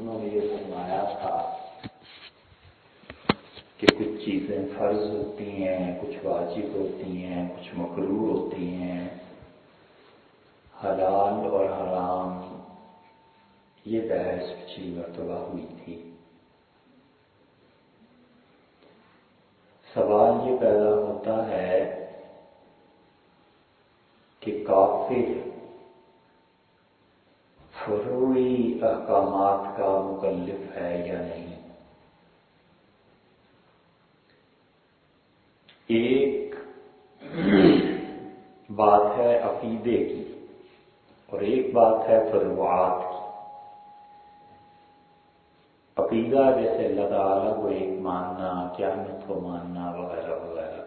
انہوں نے یہ فرمایا تھا کہ کچھ چیزیں فرض ہوتی ہیں، کچھ واجب ہوتی ہیں، کچھ مقرور ہوتی ہیں، حلال اور حرام، یہ بحث پچھلی مرتبہ ہوئی تھی۔ سوال یہ پیدا ہوتا ہے کہ کافر فروئی احکامات کا مکلف ہے یا نہیں؟ ایک بات ہے عقیدے کی اور ایک بات ہے فروعات کی۔ عقیدہ جیسے اللہ تعالیٰ کو ایک ماننا، قیامت کو ماننا وغیرہ وغیرہ۔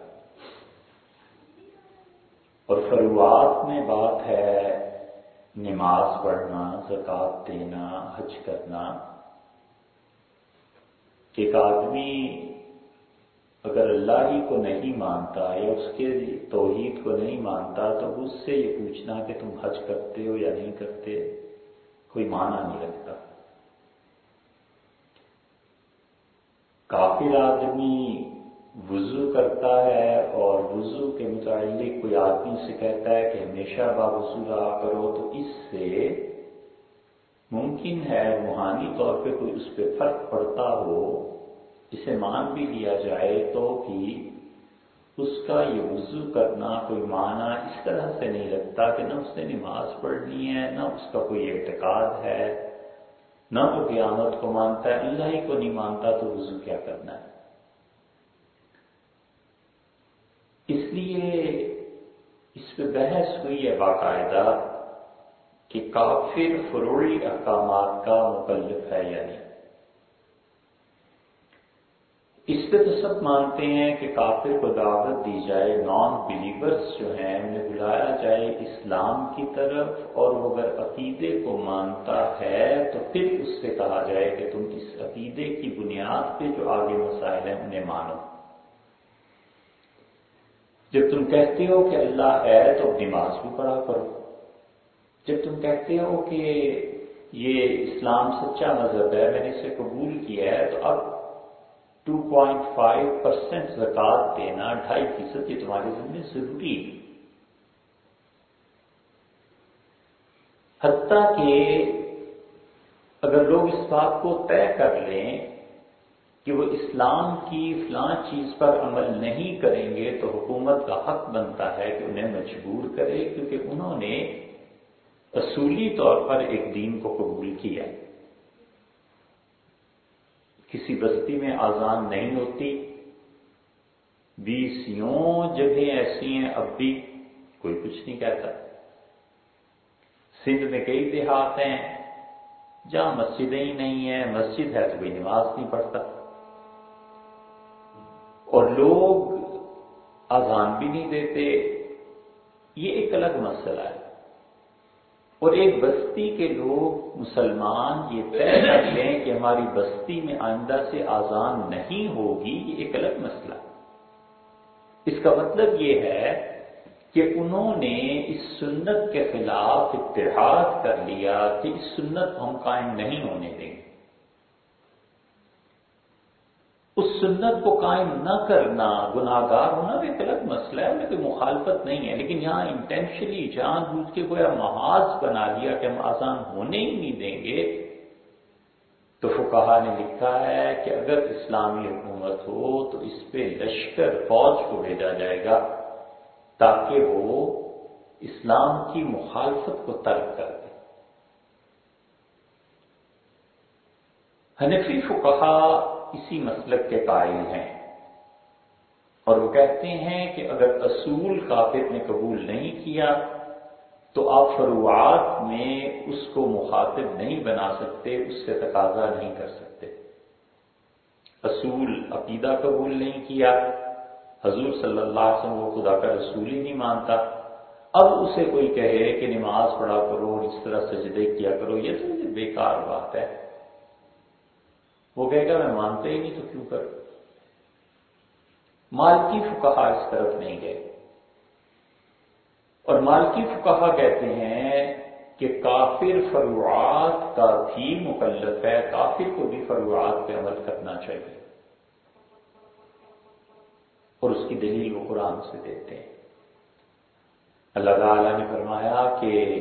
اور فروعات میں بات ہے نماز پڑھنا، زکات دینا، حج کرنا۔ ایک آدمی اگر اللہ ہی کو نہیں مانتا یا اس کے توحید کو نہیں مانتا تو اس سے یہ پوچھنا کہ تم حج کرتے ہو یا نہیں کرتے، کوئی معنی نہیں رکھتا۔ کافر آدمی وضو کرتا ہے اور وضو کے متعلق کوئی آدمی سے کہتا ہے کہ ہمیشہ با وضو رہا کرو، تو اس سے ممکن ہے روحانی طور پہ کوئی اس پہ فرق پڑتا ہو، اسے مان بھی لیا جائے تو بھی اس کا یہ وضو کرنا کوئی معنی اس طرح سے نہیں لگتا کہ نہ اس نے نماز پڑھنی ہے، نہ اس کا کوئی اعتقاد ہے، نہ وہ قیامت کو مانتا ہے، اللہ ہی کو نہیں مانتا تو وضو کیا کرنا ہے اس لیے اس پہ بحث ہوئی ہے باقاعدہ کہ کافر فروڑی احکامات کا مکلف ہے یا نہیں۔ اس پہ تو سب مانتے ہیں کہ کافر کو دعوت دی جائے نان بلیورس جو ہیں، انہیں بلایا جائے اسلام کی طرف اور وہ اگر عقیدے کو مانتا ہے تو پھر اس سے کہا جائے کہ تم اس عقیدے کی بنیاد پہ جو آگے مسائل ہیں انہیں مانو۔ جب تم کہتے ہو کہ اللہ ہے تو نماز بھی پڑھا کرو۔ جب تم کہتے ہو کہ یہ اسلام سچا مذہب ہے، میں نے اسے قبول کیا ہے، تو اب ٹو پوائنٹ فائیو پرسینٹ زکات دینا ڈھائی فیصد یہ تمہارے ذمہ ضروری ہے۔ حتیٰ کہ اگر لوگ اس بات کو طے کر لیں کہ وہ اسلام کی فلاں چیز پر عمل نہیں کریں گے تو حکومت کا حق بنتا ہے کہ انہیں مجبور کرے کیونکہ انہوں نے اصولی طور پر ایک دین کو قبول کیا۔ کسی بستی میں آزان نہیں ہوتی۔ بیس یوں جگہیں ایسی ہیں، اب بھی کوئی کچھ نہیں کہتا۔ سندھ میں کئی دیہات ہیں جہاں مسجدیں ہی نہیں ہیں۔ مسجد ہے تو کوئی نماز نہیں پڑھتا۔ اور لوگ آزان بھی نہیں دیتے۔ یہ ایک الگ مسئلہ ہے۔ اور ایک بستی کے لوگ مسلمان یہ طے کر لیں کہ ہماری بستی میں آئندہ سے آزان نہیں ہوگی، یہ ایک الگ مسئلہ۔ اس کا مطلب یہ ہے کہ انہوں نے اس سنت کے خلاف اتحاد کر لیا کہ اس سنت کو ہم قائم نہیں ہونے دیں گے۔ اس سنت کو قائم نہ کرنا گناگار ہونا بھی ایک الگ مسئلہ ہے انہیں کوئی مخالفت نہیں ہے۔ لیکن یہاں انٹینشلی جان بوجھ کے کوئی محاذ بنا لیا کہ ہم آسان ہونے ہی نہیں دیں گے۔ تو فکہ نے لکھا ہے کہ اگر اسلامی حکومت ہو تو اس پہ لشکر فوج کو بھیجا جائے گا تاکہ وہ اسلام کی مخالفت کو ترک کر دے۔ حنفی فکہ اسی مسلک کے قائل ہیں۔ اور وہ کہتے ہیں کہ اگر اصول کافر نے قبول نہیں کیا، تو آپ فروعات میں اس کو مخاطب نہیں بنا سکتے، اس سے تقاضا نہیں کر سکتے۔ اصول عقیدہ قبول نہیں کیا، حضور صلی اللہ علیہ وسلم وہ خدا کا رسول ہی نہیں مانتا۔ اب اسے کوئی کہے کہ نماز پڑھا کرو اور اس طرح سجدے کیا کرو، یہ تو بیکار بات ہے۔ وہ کہے گا، میں مانتا ہی نہیں تو کیوں کر مالکی فکہ اس طرف نہیں گئے۔ اور مالکی فکہ کہتے ہیں کہ کافر فروعات کا بھی مکلف ہے، کافر کو بھی فروعات پہ عمل کرنا چاہیے۔ اور اس کی دلیل وہ قرآن سے دیتے ہیں۔ اللہ تعالی نے فرمایا کہ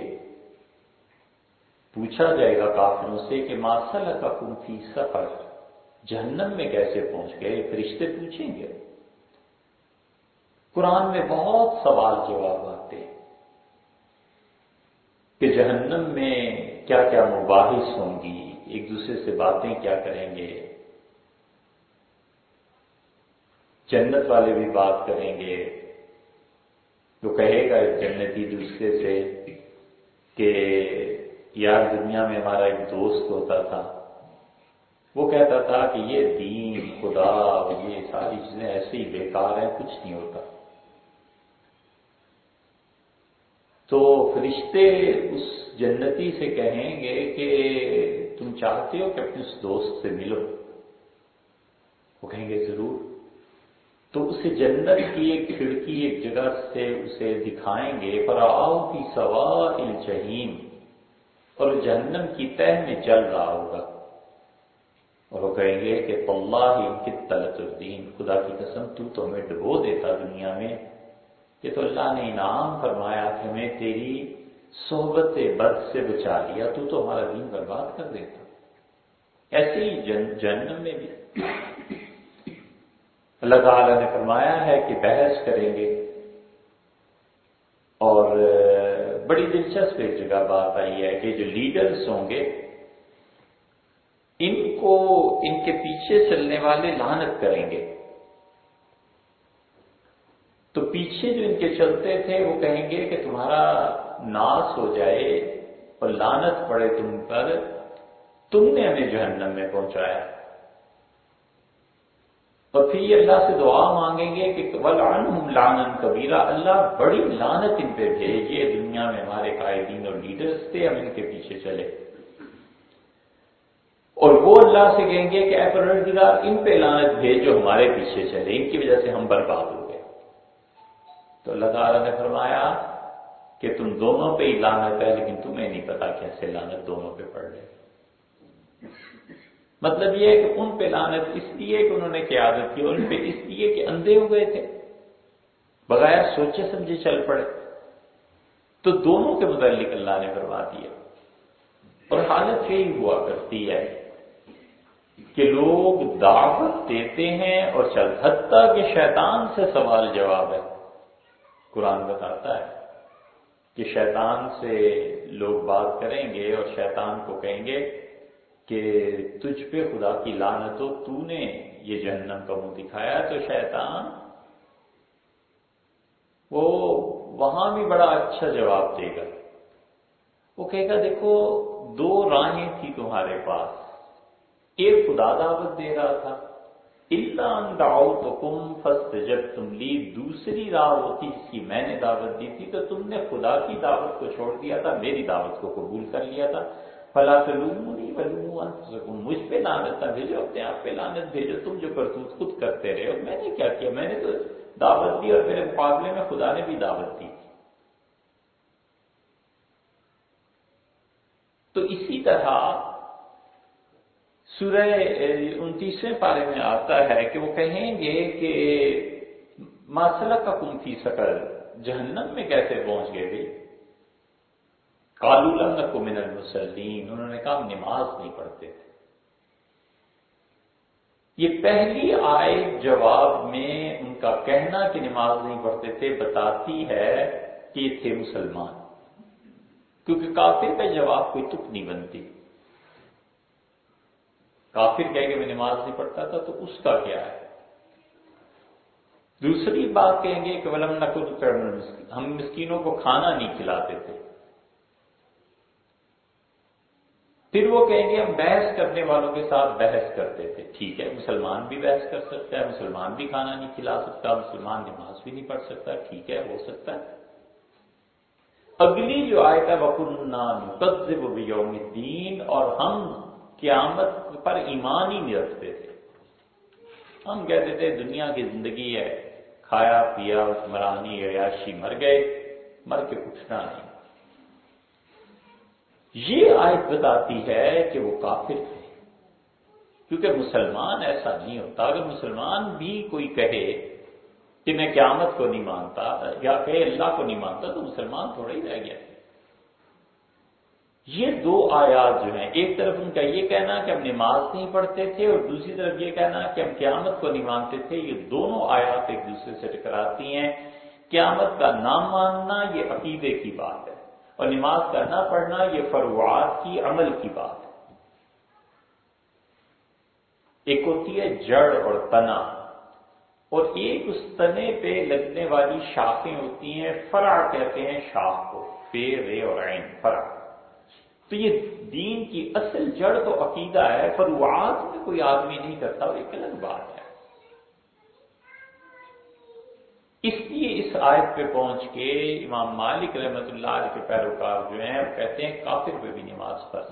پوچھا جائے گا کافروں سے کہ ماسل کا فی سفر، جہنم میں کیسے پہنچ گئے؟ فرشتے پوچھیں گے۔ قرآن میں بہت سوال جواب آتے ہیں کہ جہنم میں کیا کیا مباحث ہوں گی، ایک دوسرے سے باتیں کیا کریں گے؟ جنت والے بھی بات کریں گے۔ تو کہے گا ایک جنتی دوسرے سے کہ یار دنیا میں ہمارا ایک دوست ہوتا تھا۔ وہ کہتا تھا کہ یہ دین، خدا یہ ساری چیزیں ایسے ہی بیکار ہیں، کچھ نہیں ہوتا۔ تو فرشتے اس جنتی سے کہیں گے کہ تم چاہتے ہو کہ اپنے اس دوست سے ملو؟ وہ کہیں گے ضرور۔ تو اسے جنت کی ایک کھڑکی ایک جگہ سے اسے دکھائیں گے پر آؤ کی سوار الجہیم اور جہنم کی تہ میں چل رہا ہوگا۔ اور وہ کہیں گے کہ اللہ ہی کی تلت الدین، خدا کی قسم تو تو ہمیں ڈبو دیتا دنیا میں۔ کہ تو اللہ نے انعام فرمایا کہ ہمیں تیری صحبت بد سے بچا لیا، تو تو ہمارا دین برباد کر دیتا۔ ایسے ہی جہنم میں بھی۔ اللہ تعالی نے فرمایا ہے کہ بحث کریں گے۔ اور بڑی دلچسپ ایک جگہ بات آئی ہے کہ جو لیڈرز ہوں گے، ان کو، ان کے پیچھے چلنے والے لانت کریں گے۔ تو پیچھے جو ان کے چلتے تھے، وہ کہیں گے کہ تمہارا ناس ہو جائے اور لانت پڑے تم پر، تم نے ہمیں جہنم میں پہنچایا۔ اور پھر یہ اللہ سے دعا مانگیں گے کہ لانن کبیرہ اللہ بڑی لانت ان پہ بھیجیے دنیا میں ہمارے قائدین اور لیڈرز تھے ہم ان کے پیچھے چلے۔ اور وہ اللہ سے کہیں گے کہ اے پروردگار، ان پہ لانت بھیج جو ہمارے پیچھے چلے۔ ان کی وجہ سے ہم برباد ہو گئے۔ تو اللہ تعالیٰ نے فرمایا کہ تم دونوں پہ ہی لانت ہے، لیکن تمہیں نہیں پتا کیسے لانت دونوں پہ پڑ رہے مطلب یہ ہے کہ ان پہ لانت اس لیے کہ انہوں نے قیادت کی ان پہ اس لیے کہ اندھے ہو گئے تھے۔ بغیر سوچے سمجھے چل پڑے۔ تو دونوں کے متعلق اللہ نے کروا دیا۔ اور حالت یہی ہوا کرتی ہے کہ لوگ دعوت دیتے ہیں اور چل، حتیٰ کہ شیطان سے سوال جواب ہے۔ قرآن بتاتا ہے کہ شیطان سے لوگ بات کریں گے اور شیطان کو کہیں گے کہ تجھ پہ خدا کی لانت ہو، تو نے یہ جہنم کا منہ دکھایا تو شیطان وہ وہاں بھی بڑا اچھا جواب دے گا۔ وہ کہے گا، دیکھو، دو راہیں تھی تمہارے پاس۔ ایک خدا دعوت دے رہا تھا۔ کم فسٹ جب تم لی دوسری راہ ہوتی جس کی میں نے دعوت دی تھی تو تم نے خدا کی دعوت کو چھوڑ دیا تھا، میری دعوت کو قبول کر لیا تھا۔ فلا تلومونی ولوموا مجھ پہ لانت نہ بھیجو، اپنے آپ پہ لانت بھیجو۔ تم جو کرتوت خود کرتے رہے اور میں نے کیا کیا؟ میں نے تو دعوت دی اور میرے مقابلے میں خدا نے بھی دعوت دی۔ تو اسی طرح سورہ انتیسویں پارے میں آتا ہے کہ وہ کہیں گے کہ ماسلہ کا کن تھی سکل جہنم میں کیسے پہنچ گئے؟ بھی کالو کو من المسلین انہوں نے کہا نماز نہیں پڑھتے تھے۔ یہ پہلی آئے جواب میں ان کا کہنا کہ نماز نہیں پڑھتے تھے بتاتی ہے کہ یہ تھے مسلمان۔ کیونکہ کافر کا جواب کوئی تک نہیں بنتی۔ کافر کہہ کہ میں نماز نہیں پڑھتا تھا تو اس کا کیا ہے؟ دوسری بات کہیں گے کہ ولم نقد ہم مسکینوں کو کھانا نہیں کھلاتے تھے۔ پھر وہ کہیں گے ہم بحث کرنے والوں کے ساتھ بحث کرتے تھے۔ ٹھیک ہے، مسلمان بھی بحث کر سکتا ہے، مسلمان بھی کھانا نہیں کھلا سکتا، مسلمان نماز بھی نہیں پڑھ سکتا۔ ٹھیک ہے، ہو سکتا ہے۔ اگلی جو آئے تھا بکر یوم الدین اور ہم قیامت پر ایمان ہی نہیں رکھتے تھے۔ ہم کہتے تھے، دنیا کی زندگی ہے، کھایا، پیا، مرانی، عیاشی مر گئے، مر کے اٹھنا نہیں۔ یہ آیت بتاتی ہے کہ وہ کافر ہے کیونکہ مسلمان ایسا نہیں ہوتا۔ اگر مسلمان بھی کوئی کہے کہ میں قیامت کو نہیں مانتا یا کہ اللہ کو نہیں مانتا تو مسلمان تھوڑا ہی رہ گیا۔ یہ دو آیات جو ہیں، ایک طرف ان کا یہ کہنا کہ ہم نماز نہیں پڑھتے تھے اور دوسری طرف یہ کہنا کہ ہم قیامت کو نہیں مانتے تھے۔ یہ دونوں آیات ایک دوسرے سے ٹکراتی ہیں۔ قیامت کا نام ماننا یہ عقیدے کی بات ہے۔ اور نماز کا نہ پڑھنا یہ فروعات کی عمل کی بات ہے۔ ایک ہوتی ہے جڑ اور تنا۔ اور ایک اس تنے پہ لگنے والی شاخیں ہوتی ہیں فرا کہتے ہیں شاخ کو پے رے اور عین فرا تو یہ دین کی اصل جڑ تو عقیدہ ہے، فروعات میں کوئی آدمی نہیں کرتا، وہ ایک الگ بات ہے۔ اس لیے اس آیت پہ پہنچ کے امام مالک رحمت اللہ علیہ کے پیروکار جو ہیں، وہ کہتے ہیں کافر پہ بھی نماز فرض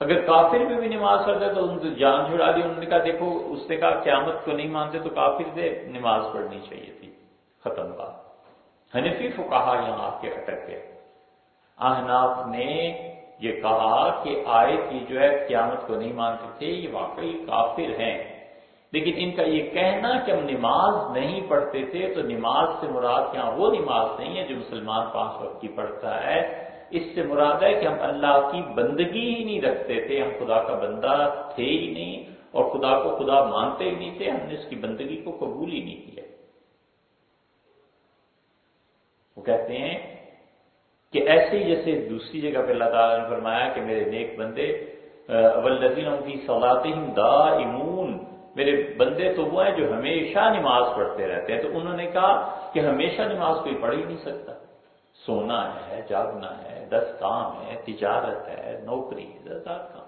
اگر کافر پہ بھی نماز فرض ہے تو ان کو جان چھڑا دی انہوں نے کہا دیکھو، اس نے کہا قیامت کو نہیں مانتے تو کافر سے نماز پڑھنی چاہیے تھی۔ ختم بات۔ حنفی کو کہا یہاں آپ کے اٹک گئے احناف نے یہ کہا کہ آئے کی جو ہے، قیامت کو نہیں مانتے تھے، یہ واقعی کافر ہیں۔ لیکن ان کا یہ کہنا کہ ہم نماز نہیں پڑھتے تھے تو نماز سے مراد یہاں وہ نماز نہیں ہے جو مسلمان پانچ وقت کی پڑھتا ہے۔ اس سے مراد ہے کہ ہم اللہ کی بندگی ہی نہیں رکھتے تھے، ہم خدا کا بندہ تھے ہی نہیں اور خدا کو خدا مانتے ہی نہیں تھے، ہم نے اس کی بندگی کو قبول ہی نہیں کیا۔ وہ کہتے ہیں کہ ایسے ہی جیسے دوسری جگہ پہ اللہ تعالیٰ نے فرمایا کہ میرے نیک بندے اول کی صلاتہم دائمون میرے بندے تو وہ ہیں جو ہمیشہ نماز پڑھتے رہتے ہیں۔ تو انہوں نے کہا کہ ہمیشہ نماز کوئی پڑھ ہی نہیں سکتا۔ سونا ہے، جاگنا ہے دس کام ہے، تجارت ہے، نوکری ہے دس کام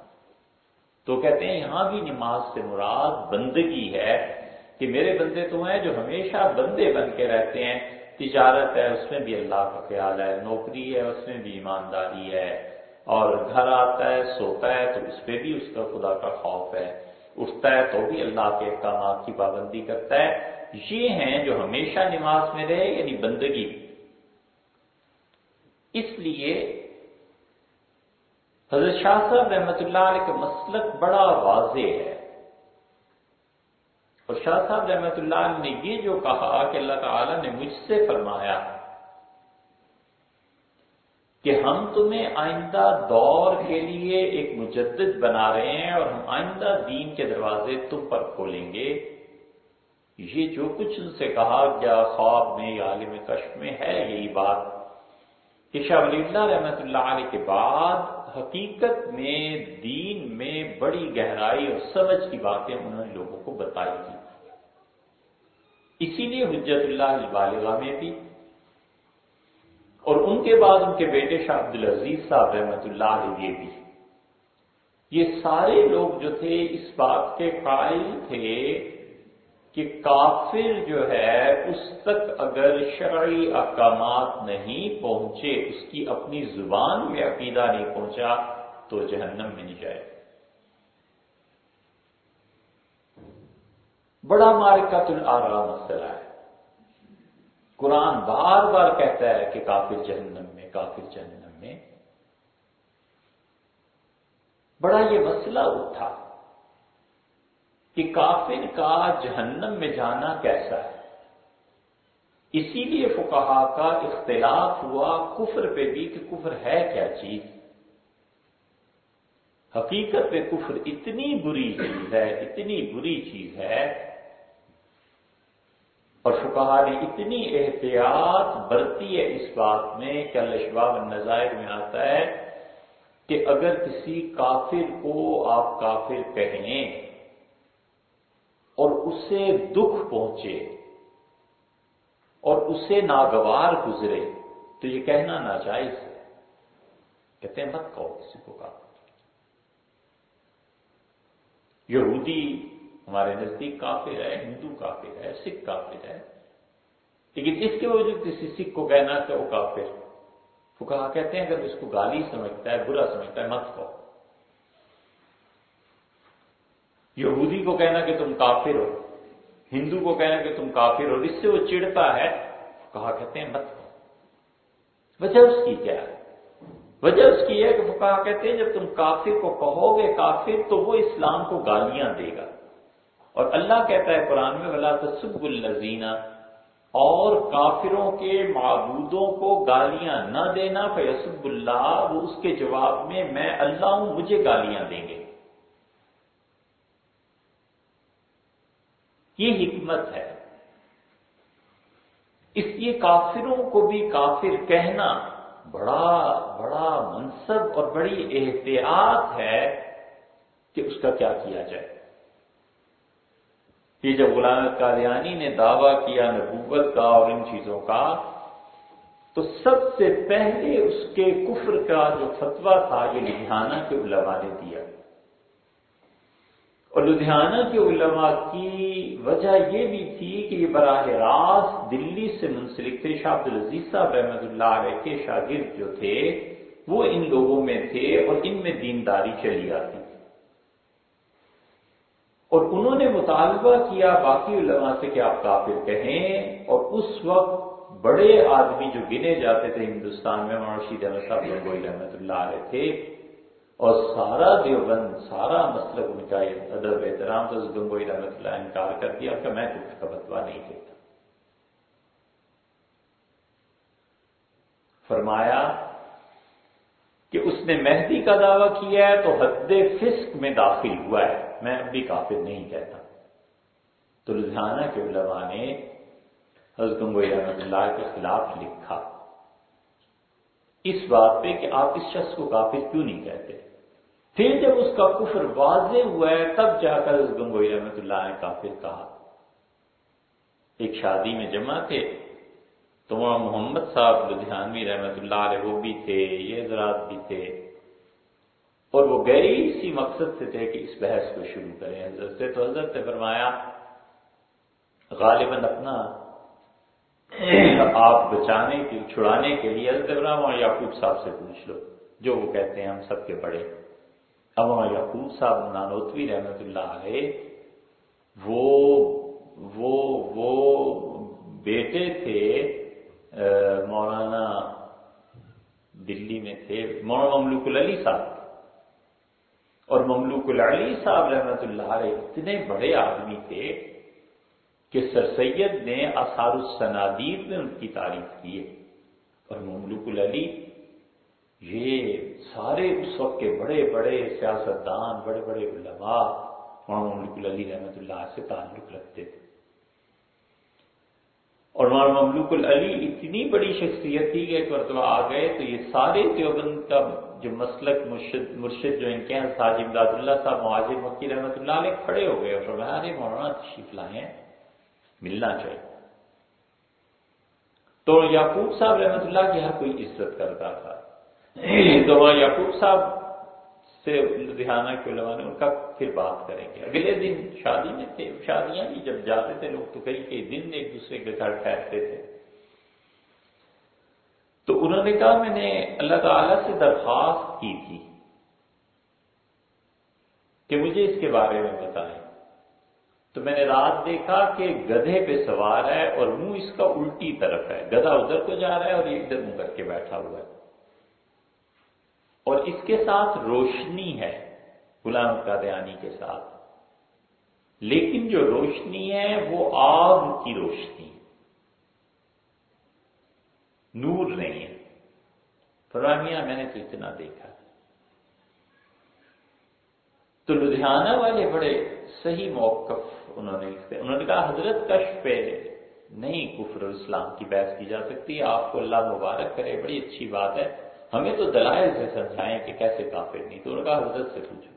تو کہتے ہیں یہاں بھی نماز سے مراد بندگی ہے کہ میرے بندے تو ہیں جو ہمیشہ بندے بن کے رہتے ہیں۔ تجارت ہے، اس میں بھی اللہ کا خیال ہے۔ نوکری ہے، اس میں بھی ایمانداری ہے۔ اور گھر آتا ہے، سوتا ہے، تو اس پہ بھی اس کا خدا کا خوف ہے۔ اٹھتا ہے تو بھی اللہ کے احکامات کی پابندی کرتا ہے۔ یہ ہیں جو ہمیشہ نماز میں رہے یعنی بندگی۔ اس لیے حضرت شاہ صاحب رحمت اللہ علیہ کا مسلک بڑا واضح ہے۔ اور شاہ صاحب رحمت اللہ علیہ نے یہ جو کہا کہ اللہ تعالی نے مجھ سے فرمایا کہ ہم تمہیں آئندہ دور کے لیے ایک مجدد بنا رہے ہیں اور ہم آئندہ دین کے دروازے تم پر کھولیں گے۔ یہ جو کچھ ان سے کہا گیا خواب میں یا عالم کشف میں ہے، یہی بات۔ کہ شاہ ولی اللہ رحمت اللہ علیہ کے بعد حقیقت میں دین میں بڑی گہرائی اور سمجھ کی باتیں انہوں نے لوگوں کو بتائی تھی اسی لیے حجت اللہ بالغ میں بھی اور ان کے بعد ان کے بیٹے شاہ عبد العزیز صاحب رحمت اللہ علیہ بھی۔ یہ سارے لوگ جو تھے، اس بات کے قائل تھے کہ کافر جو ہے، اس تک اگر شرعی احکامات نہیں پہنچے، اس کی اپنی زبان میں عقیدہ نہیں پہنچا، تو جہنم میں نہیں جائے۔ بڑا مارکت العرا مسئلہ ہے۔ قرآن بار بار کہتا ہے کہ کافر جہنم میں، کافر جہنم میں۔ بڑا یہ مسئلہ اٹھا کہ کافر کا جہنم میں جانا کیسا ہے۔ اسی لیے فکہ کا اختلاف ہوا، کفر پہ بھی کہ کفر ہے کیا چیز؟ حقیقت پہ کفر اتنی بری چیز ہے، اتنی بری چیز ہے اور فکہ نے اتنی احتیاط برتی ہے اس بات میں کہ الشباب النظائر میں آتا ہے کہ اگر کسی کافر کو آپ کافر کہیں اور اسے دکھ پہنچے اور اسے ناگوار گزرے تو یہ کہنا ناجائز ہے۔ کہتے ہیں، مت کہو کسی کو کافر۔ یہودی ہمارے نزدیک کافر ہے، ہندو کافر ہے، سکھ کافر ہے۔ لیکن اس کے وجود کسی سکھ کو کہنا کہ وہ کافر۔ وہ کہا کہتے ہیں، اگر اس کو گالی سمجھتا ہے، برا سمجھتا ہے، مت کہو۔ یہودی کو کہنا کہ تم کافر ہو، ہندو کو کہنا کہ تم کافر ہو، اس سے وہ چڑھتا ہے۔ کہا کہتے ہیں، مت کہو۔ وجہ اس کی کیا ہے؟ وجہ اس کی ہے کہ فقہ کہتے ہیں، جب تم کافر کو کہو گے کافر، تو وہ اسلام کو گالیاں دے گا۔ اور اللہ کہتا ہے قرآن میں، ولا تصب الزینہ اور کافروں کے معبودوں کو گالیاں نہ دینا فیصب اللہ وہ اس کے جواب میں میں اللہ ہوں، مجھے گالیاں دیں گے۔ یہ حکمت ہے۔ اس لیے کافروں کو بھی کافر کہنا بڑا بڑا منصب اور بڑی احتیاط ہے کہ اس کا کیا کیا جائے۔ یہ جب غلام قادیانی نے دعویٰ کیا نبوت کا اور ان چیزوں کا، تو سب سے پہلے اس کے کفر کا جو فتویٰ تھا، یہ لدھیانہ کے علماء نے دیا۔ اور لدھیانہ کے علماء کی وجہ یہ بھی تھی کہ یہ براہ راست دلی سے منسلک تھے۔ شاہ عبد العزیز صاحب رحمۃ اللہ علیہ کے شاگرد جو تھے، وہ ان لوگوں میں تھے اور ان میں دینداری چلی آتی۔ تھی اور انہوں نے مطالبہ کیا، باقی علماء سے کہ آپ کافر کہیں۔ اور اس وقت بڑے آدمی جو گنے جاتے تھے ہندوستان میں مرشید احمد صاحب رحمۃ اللہ علیہ تھے، اور سارا دیوبند، سارا مسلک ان کا ادب احترام تو گنگوئی رحمت اللہ انکار کر دیا کہ میں کچھ کا بتوا نہیں دیتا۔ فرمایا کہ اس نے مہدی کا دعویٰ کیا ہے تو حد فسق میں داخل ہوا ہے۔ میں اب بھی کافر نہیں کہتا۔ تو لدھیانہ کے علماء نے حضرت گنگوئی رحمت اللہ کے خلاف لکھا۔ اس بات پہ کہ آپ اس شخص کو کافر کیوں نہیں کہتے؟ پھر جب اس کا کفر واضح ہوا ہے، تب جا کر اس گنگوئی رحمت اللہ نے کافر کہا۔ ایک شادی میں جمع تھے۔ تو وہاں محمد صاحب لدھیانوی رحمت اللہ علیہ وہ بھی تھے، یہ حضرات بھی تھے۔ اور وہ گئے اسی مقصد سے تھے کہ اس بحث کو شروع کریں۔ حضرت سے تو حضرت نے فرمایا، غالباً اپنا آپ بچانے کے، چھڑانے کے لیے حضرت ابراہم اور یعقوب صاحب سے پوچھ لو، جو وہ کہتے ہیں ہم سب کے بڑے۔ اب یعقوب صاحب نانوتوی رحمت اللہ علیہ، وہ وہ وہ بیٹے تھے مولانا دلی میں تھے، مولانا مملوک العلی صاحب۔ اور مملوک العلی صاحب رحمت اللہ علیہ اتنے بڑے آدمی تھے کہ سر سید نے آثار الصنادید میں ان کی تعریف کی ہے۔ اور مملوک العلی یہ سارے اس وقت کے بڑے بڑے سیاستدان، بڑے بڑے علماء مولانا مملوک العلی رحمت اللہ سے تعلق رکھتے تھے۔ اور مولانا مملوک العلی اتنی بڑی شخصیت تھی کہ ایک مرتبہ آ گئے تو یہ سارے دیوبند کا جو مسلک، مرشد مرشد جو ان کے ہیں ساج امداد اللہ صاحب مہاجر مکی رحمۃ اللہ علیہ، کھڑے ہو گئے اور فرمایا، ارے مولانا، تشریف لائے ہیں، ملنا چاہیے. تو یعقوب صاحب رحمت اللہ کی ہر کوئی عزت کرتا تھا۔ تو وہاں یعقوب صاحب سے لدھیانہ کے علماء نے ان کا پھر بات کریں گے۔ اگلے دن شادی میں تھے، شادیاں بھی جب جاتے تھے، لوگ تو کئی کئی دن ایک دوسرے کے گھر ٹھہرتے تھے۔ تو انہوں نے کہا، میں نے اللہ تعالی سے درخواست کی تھی کہ مجھے اس کے بارے میں بتائیں۔ تو میں نے رات دیکھا کہ گدھے پہ سوار ہے اور منہ اس کا الٹی طرف ہے۔ گدھا ادھر کو جا رہا ہے اور یہ ادھر منہ کر کے بیٹھا ہوا ہے۔ اور اس کے ساتھ روشنی ہے غلام قادیانی کے ساتھ۔ لیکن جو روشنی ہے وہ آگ کی روشنی۔ نور نہیں ہے۔ فرانیہ میں نے تو اتنا دیکھا۔ تو لدھیانہ والے بڑے صحیح موقف انہوں نے انہوں نے کہا، حضرت کش پہ نہیں کفر اسلام کی بحث کی جا سکتی آپ کو اللہ مبارک کرے، بڑی اچھی بات ہے۔ ہمیں تو دلائل سے سمجھائیں کہ کیسے کافر نہیں تو انہوں نے کہا، حضرت سے پوچھو۔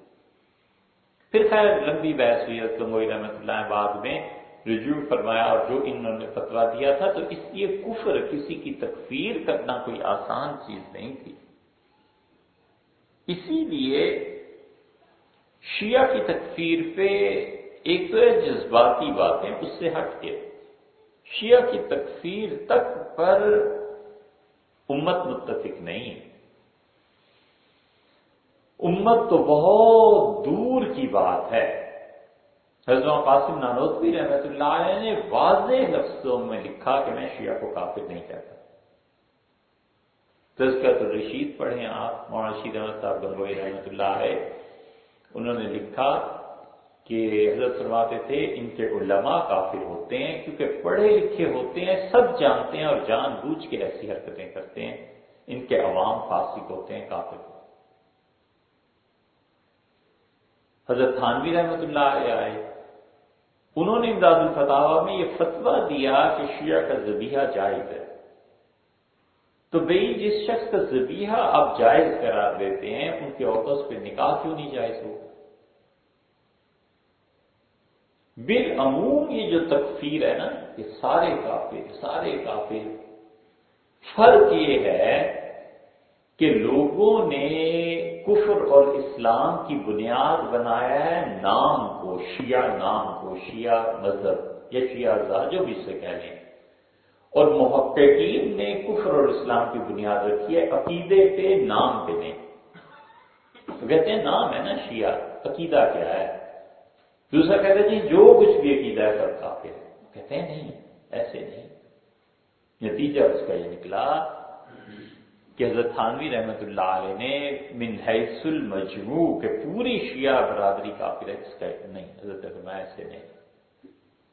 پھر خیر، لمبی بحث ہوئی۔ رسموئی رحمۃ اللہ بعد میں رجوع فرمایا اور جو انہوں نے فتوا دیا تھا، تو اس لیے کفر، کسی کی تکفیر کرنا کوئی آسان چیز نہیں تھی۔ اسی لیے شیعہ کی تکفیر پہ ایک تو جذباتی باتیں اس سے ہٹ کے۔ شیعہ کی تکفیر تک پر امت متفق نہیں ہے۔ امت تو بہت دور کی بات ہے۔ حضرت قاسم نانوتوی رحمت اللہ علیہ نے واضح لفظوں میں لکھا کہ میں شیعہ کو کافر نہیں کہتا۔ تذکرت الرشید پڑھیں آپ، مولانا رشید احمد صاحب گنگوئی رحمۃ اللہ ہے انہوں نے لکھا کہ حضرت فرماتے تھے، ان کے علماء کافر ہوتے ہیں کیونکہ پڑھے لکھے ہوتے ہیں، سب جانتے ہیں اور جان بوجھ کے ایسی حرکتیں کرتے ہیں۔ ان کے عوام فاسق ہوتے ہیں، کافر ہوتے ہیں۔ حضرت تھانوی رحمت اللہ علیہ آئے۔ انہوں نے امداد الفتاوا میں یہ فتویٰ دیا کہ شیعہ کا زبیحہ جائز ہے۔ تو بھئی جس شخص کا زبیحہ آپ جائز قرار دیتے ہیں، ان کے آپس پہ نکاح کیوں نہیں جائز ہو؟ بالعموم یہ جو تکفیر ہے نا، یہ سارے کافر سارے کافر۔ فرق یہ ہے کہ لوگوں نے کفر اور اسلام کی بنیاد بنایا ہے نام کو، شیعہ نام کو، شیعہ مذہب یا شیعہ زا جو بھی سے کہہ لیں۔ اور محققین نے کفر اور اسلام کی بنیاد رکھی ہے عقیدے پہ، نام پہ نہیں۔ تو کہتے ہیں نام ہے نا شیعہ، عقیدہ کیا ہے؟ دوسرا کہتے ہیں جی جو کچھ بھی عقیدہ ہے سب کافر کہتے ہیں نہیں، ایسے نہیں۔ نتیجہ اس کا یہ نکلا کہ حضرت تھانوی رحمت اللہ علیہ نے من حیث المجموع کہ پوری شیعہ برادری کافر ہے، اس کا نہیں، حضرت فرمایا ایسے نہیں۔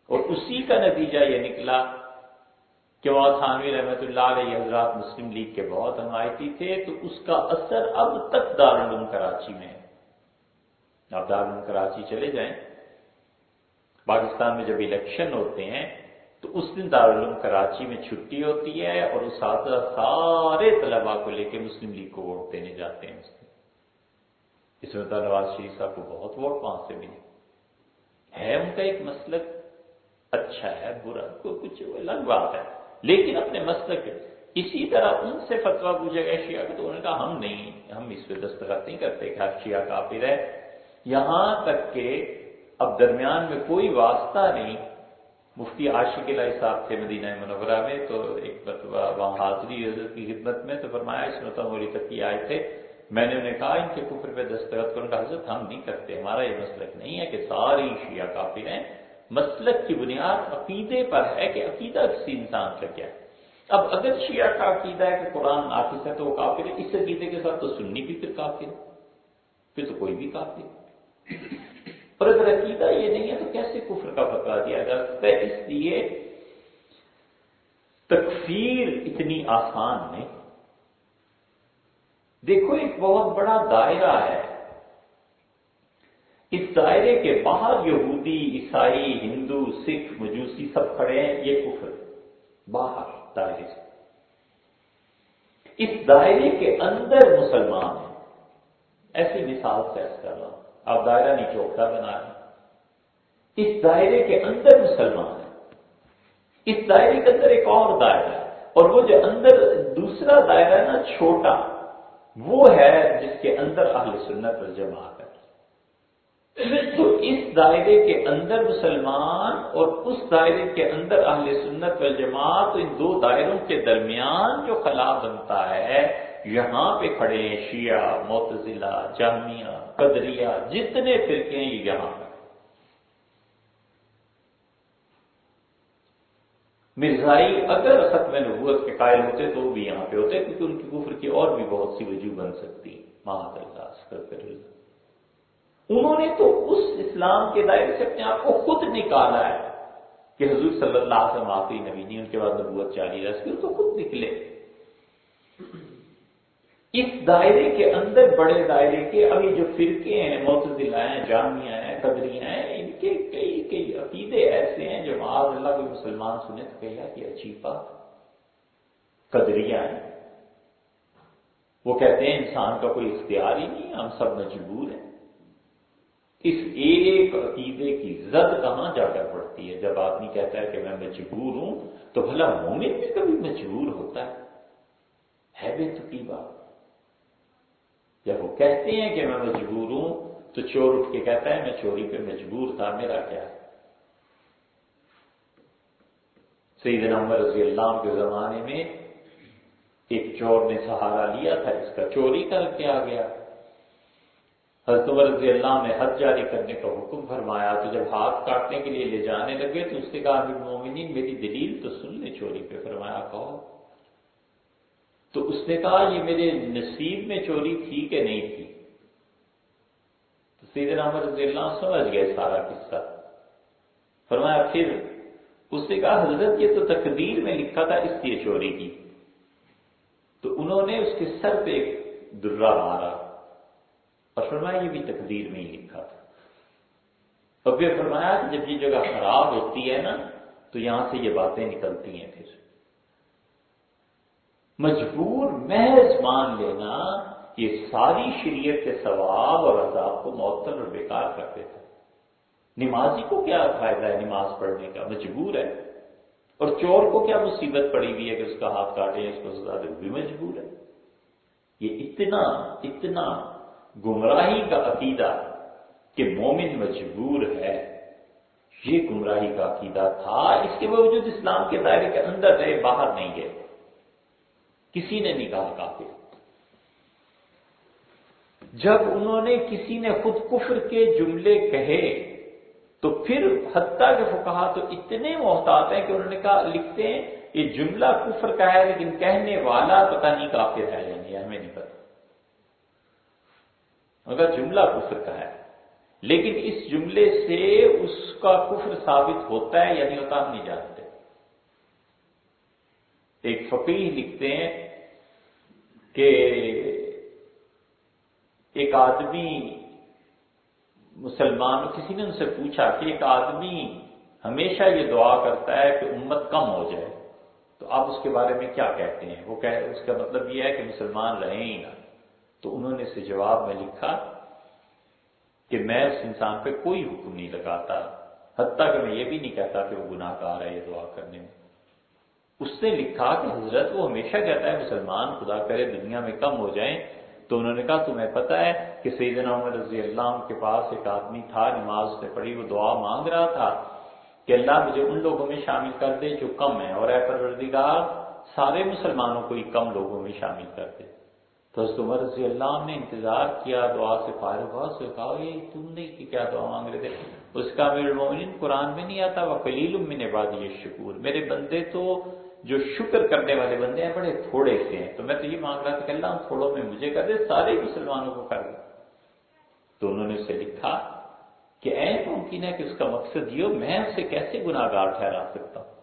اور اسی کا نتیجہ یہ نکلا کہ وہ تھانوی رحمت اللہ علیہ حضرات مسلم لیگ کے بہت حمایتی تھے، تو اس کا اثر اب تک دارالعلوم کراچی میں ہے۔ آپ دارالعلوم کراچی چلے جائیں۔ پاکستان میں جب الیکشن ہوتے ہیں تو اس دن دارالعلوم کراچی میں چھٹی ہوتی ہے اور اساتذہ سارے طلبا کو لے کے مسلم لیگ کو ووٹ دینے جاتے ہیں اس میں نواز شریف صاحب کو بہت ووٹ وہاں سے ملی ہے ان کا ایک مسلک اچھا ہے، برا کو کچھ الگ بات ہے۔ لیکن اپنے مسلک اسی طرح ان سے فتوا پوچھا گیا، شیعہ کا، تو انہوں نے کہا، ہم نہیں، ہم اس پہ دستخط نہیں کرتے کہ ہر شیعہ کافر ہے۔ یہاں تک کہ اب درمیان میں کوئی واسطہ نہیں مفتی عاشق علیہ صاحب تھے مدینہ منورہ میں، تو ایک وہاں حاضری حضرت کی خدمت میں، تو فرمایا، اس مولی تک کی آئے تھے۔ میں نے انہیں کہا، ان کے کفر پہ دستخط کروں کا حضرت، ہم نہیں کرتے، ہمارا یہ مسلک نہیں ہے کہ ساری شیعہ کافر ہیں۔ مسلک کی بنیاد عقیدے پر ہے کہ عقیدہ کسی انسان کا کیا ہے۔ اب اگر شیعہ کا عقیدہ ہے کہ قرآن نافذ ہے تو وہ کافر ہے۔ اس عقیدے کے ساتھ تو سننی بھی پھر کافر ہے۔ پھر تو کوئی بھی کافر اور اگر عقیدہ یہ نہیں ہے تو کیسے کفر کا فتوا دیا جا سکتا ہے؟ اس لیے تکفیر اتنی آسان نہیں۔ دیکھو، ایک بہت بڑا دائرہ ہے۔ اس دائرے کے باہر یہودی، عیسائی، ہندو، سکھ، مجوسی سب کھڑے ہیں۔ یہ کفر باہر دائرے سے۔ اس دائرے کے اندر مسلمان ہیں۔ ایسی مثال سے کر رہا ہوں۔ آپ دائرہ نہیں چوکتا بنا رہے اس دائرے کے اندر مسلمان ہیں۔ اس دائرے کے اندر ایک اور دائرہ ہے۔ اور وہ جو اندر دوسرا دائرہ ہے نا، چھوٹا، وہ ہے جس کے اندر اہل سنت الجماعت ہے۔ تو اس دائرے کے اندر مسلمان اور اس دائرے کے اندر اہل سنت والجماعت ان دو دائروں کے درمیان جو خلا بنتا ہے یہاں پہ کھڑے ہیں شیعہ، معتزلہ، جامعہ، قدریہ، جتنے فرقے ہیں، یہ یہاں مرزائی اگر ختم نبوت کے قائل ہوتے تو وہ بھی یہاں پہ ہوتے، کیونکہ ان کی کفر کی اور بھی بہت سی وجوہ بن سکتی۔ محمد اللہ انہوں نے تو اس اسلام کے دائرے سے اپنے آپ کو خود نکالا ہے کہ حضور صلی اللہ علیہ وسلم آخری نبی نہیں، ان کے بعد نبوت جاری رہے تو خود نکلے۔ اس دائرے کے اندر، بڑے دائرے کے، ابھی جو فرقے ہیں معتدلہ ہیں، جامعہ ہیں قدریاں ہیں، ان کے کئی کئی عقیدے ایسے ہیں جو معاذ اللہ کے مسلمان سنے تو کہ عجیب بات۔ قدریاں ہیں۔ وہ کہتے ہیں، انسان کا کوئی اختیار ہی نہیں، ہم سب مجبور ہیں۔ اس ایک عقیدے کی زد کہاں جا کر پڑتی ہے؟ جب آدمی کہتا ہے کہ میں مجبور ہوں، تو بھلا مومن بھی کبھی مجبور ہوتا ہے۔ بے تکی بات۔ جب وہ کہتے ہیں کہ میں مجبور ہوں، تو چور اٹھ کے کہتا ہے، میں چوری پہ مجبور تھا، میرا کیا؟ سیدنا عمر رضی اللہ کے زمانے میں ایک چور نے سہارا لیا تھا، اس کا چوری کر کے آ گیا۔ حضرت عمر رضی اللہ نے حد جاری کرنے کا حکم فرمایا، تو جب ہاتھ کاٹنے کے لیے لے جانے لگے، تو اس سے کہا مومنین میری دلیل تو سن لے، چوری پہ فرمایا، کہو۔ تو اس نے کہا، یہ میرے نصیب میں چوری تھی کہ نہیں تھی؟ تو سیدنا عمر رضی اللہ سمجھ گئے سارا قصہ۔ فرمایا، پھر اس نے کہا، حضرت یہ تو تقدیر میں لکھا تھا، اس لیے چوری کی۔ تو انہوں نے اس کے سر پہ ایک درا مارا اور فرمایا، یہ بھی تقدیر میں ہی لکھا تھا۔ اور پھر فرمایا کہ جب یہ جگہ خراب ہوتی ہے نا، تو یہاں سے یہ باتیں نکلتی ہیں پھر۔ مجبور محض مان لینا یہ ساری شریعت کے ثواب اور عذاب کو معطل اور بیکار کر دیتا ہے نمازی کو کیا فائدہ ہے نماز پڑھنے کا؟ مجبور ہے۔ اور چور کو کیا مصیبت پڑی ہوئی ہے کہ اس کا ہاتھ کاٹے اس کو سزا دے بھی مجبور ہے۔ یہ اتنا اتنا گمراہی کا عقیدہ کہ مومن مجبور ہے، یہ گمراہی کا عقیدہ تھا۔ اس کے باوجود اسلام کے دائرے کے اندر رہے، باہر نہیں گئے۔ کسی نے نہیں کہا کافر۔ جب انہوں نے کسی نے خود کفر کے جملے کہے، تو پھر حتیٰ کے فکہ تو اتنے محتاط ہیں کہ انہوں نے کہا، لکھتے ہیں، یہ جملہ کفر کا ہے، لیکن کہنے والا پتہ نہیں کافر ہے یعنی ہمیں نہیں پتا مگر جملہ کفر کا ہے۔ لیکن اس جملے سے اس کا کفر ثابت ہوتا ہے یا نہیں ہوتا، ہم نہیں جانتے۔ ایک فقیر لکھتے ہیں کہ ایک آدمی مسلمان کسی نے ان سے پوچھا کہ ایک آدمی ہمیشہ یہ دعا کرتا ہے کہ امت کم ہو جائے، تو آپ اس کے بارے میں کیا کہتے ہیں؟ وہ کہ اس کا مطلب یہ ہے کہ مسلمان رہیں ہی نہ۔ تو انہوں نے اسے جواب میں لکھا کہ میں اس انسان پہ کوئی حکم نہیں لگاتا، حتیٰ کہ میں یہ بھی نہیں کہتا کہ وہ گناہ کار ہے یہ دعا کرنے میں۔ اس نے لکھا کہ حضرت وہ ہمیشہ کہتا ہے مسلمان خدا کرے دنیا میں کم ہو جائیں۔ تو انہوں نے کہا، تمہیں پتا ہے کہ سیدنا عمر رضی اللہ عنہ کے پاس ایک آدمی تھا، نماز نے پڑھی، وہ دعا مانگ رہا تھا کہ اللہ مجھے ان لوگوں میں شامل کر دے جو کم ہیں۔ اور اے پروردگار، سارے مسلمانوں کو ہی کم لوگوں میں شامل کر دے۔ تو حضرت عمر رضی اللہ عنہ نے انتظار کیا، دعا سے فارغ ہوا سے کہا یہ تم نے کہ کیا دعا مانگ رہے تھے؟ اس کا میرے مومن قرآن میں نہیں آتا وہ کلیل من عبادی شکور میرے بندے، تو جو شکر کرنے والے بندے ہیں، بڑے تھوڑے سے ہیں۔ تو میں تو یہ مانگ رہا تھا کہ اللہ تھوڑوں میں مجھے کر دے، سارے مسلمانوں کو کر دے۔ تو انہوں نے اسے لکھا کہ اے ممکن ہے کہ اس کا مقصد یہ ہو، میں اسے کیسے گناہ گار ٹھہرا سکتا ہوں؟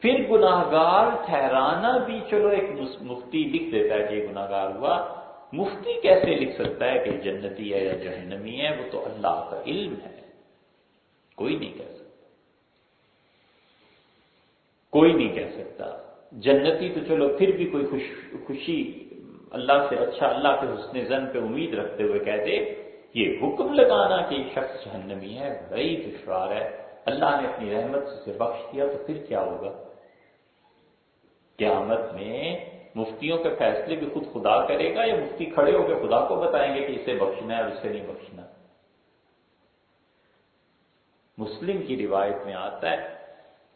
پھر گناہ گار ٹھہرانا بھی چلو ایک مفتی لکھ دیتا ہے کہ یہ گناہ گار ہوا۔ مفتی کیسے لکھ سکتا ہے کہ جنتی ہے یا جہنمی ہے؟ وہ تو اللہ کا علم ہے۔ کوئی نہیں کہہ سکتا۔ کوئی نہیں کہہ سکتا۔ جنتی تو چلو، پھر بھی کوئی خوش، خوشی اللہ سے اچھا اللہ کے حسن زن پہ امید رکھتے ہوئے کہہ دے یہ حکم لگانا کہ ایک شخص جہنمی ہے بڑی دشوار ہے۔ اللہ نے اپنی رحمت سے بخش دیا تو پھر کیا ہوگا؟ قیامت میں مفتیوں کے فیصلے بھی خود خدا کرے گا یا مفتی کھڑے ہو کے خدا کو بتائیں گے کہ اسے بخشنا ہے اور اسے نہیں بخشنا؟ مسلم کی روایت میں آتا ہے